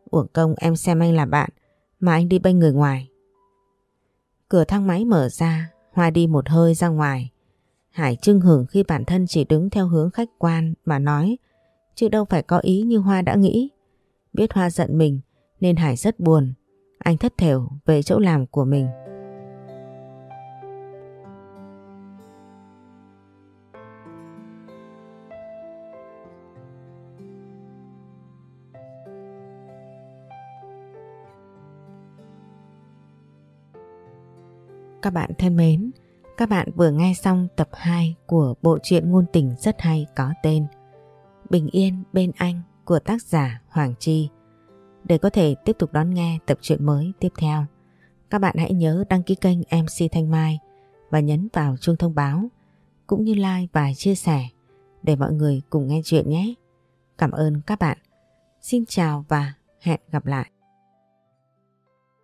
Uổng công em xem anh là bạn mà anh đi bên người ngoài. Cửa thang máy mở ra, Hoa đi một hơi ra ngoài. Hải trưng hưởng khi bản thân chỉ đứng theo hướng khách quan mà nói, chứ đâu phải có ý như Hoa đã nghĩ. Biết Hoa giận mình nên Hải rất buồn. Anh thất thểu về chỗ làm của mình. Các bạn thân mến, các bạn vừa nghe xong tập 2 của bộ truyện ngôn tình rất hay có tên Bình Yên bên anh của tác giả Hoàng Chi. Để có thể tiếp tục đón nghe tập truyện mới tiếp theo, các bạn hãy nhớ đăng ký kênh MC Thanh Mai và nhấn vào chuông thông báo cũng như like và chia sẻ để mọi người cùng nghe chuyện nhé. Cảm ơn các bạn. Xin chào và hẹn gặp lại.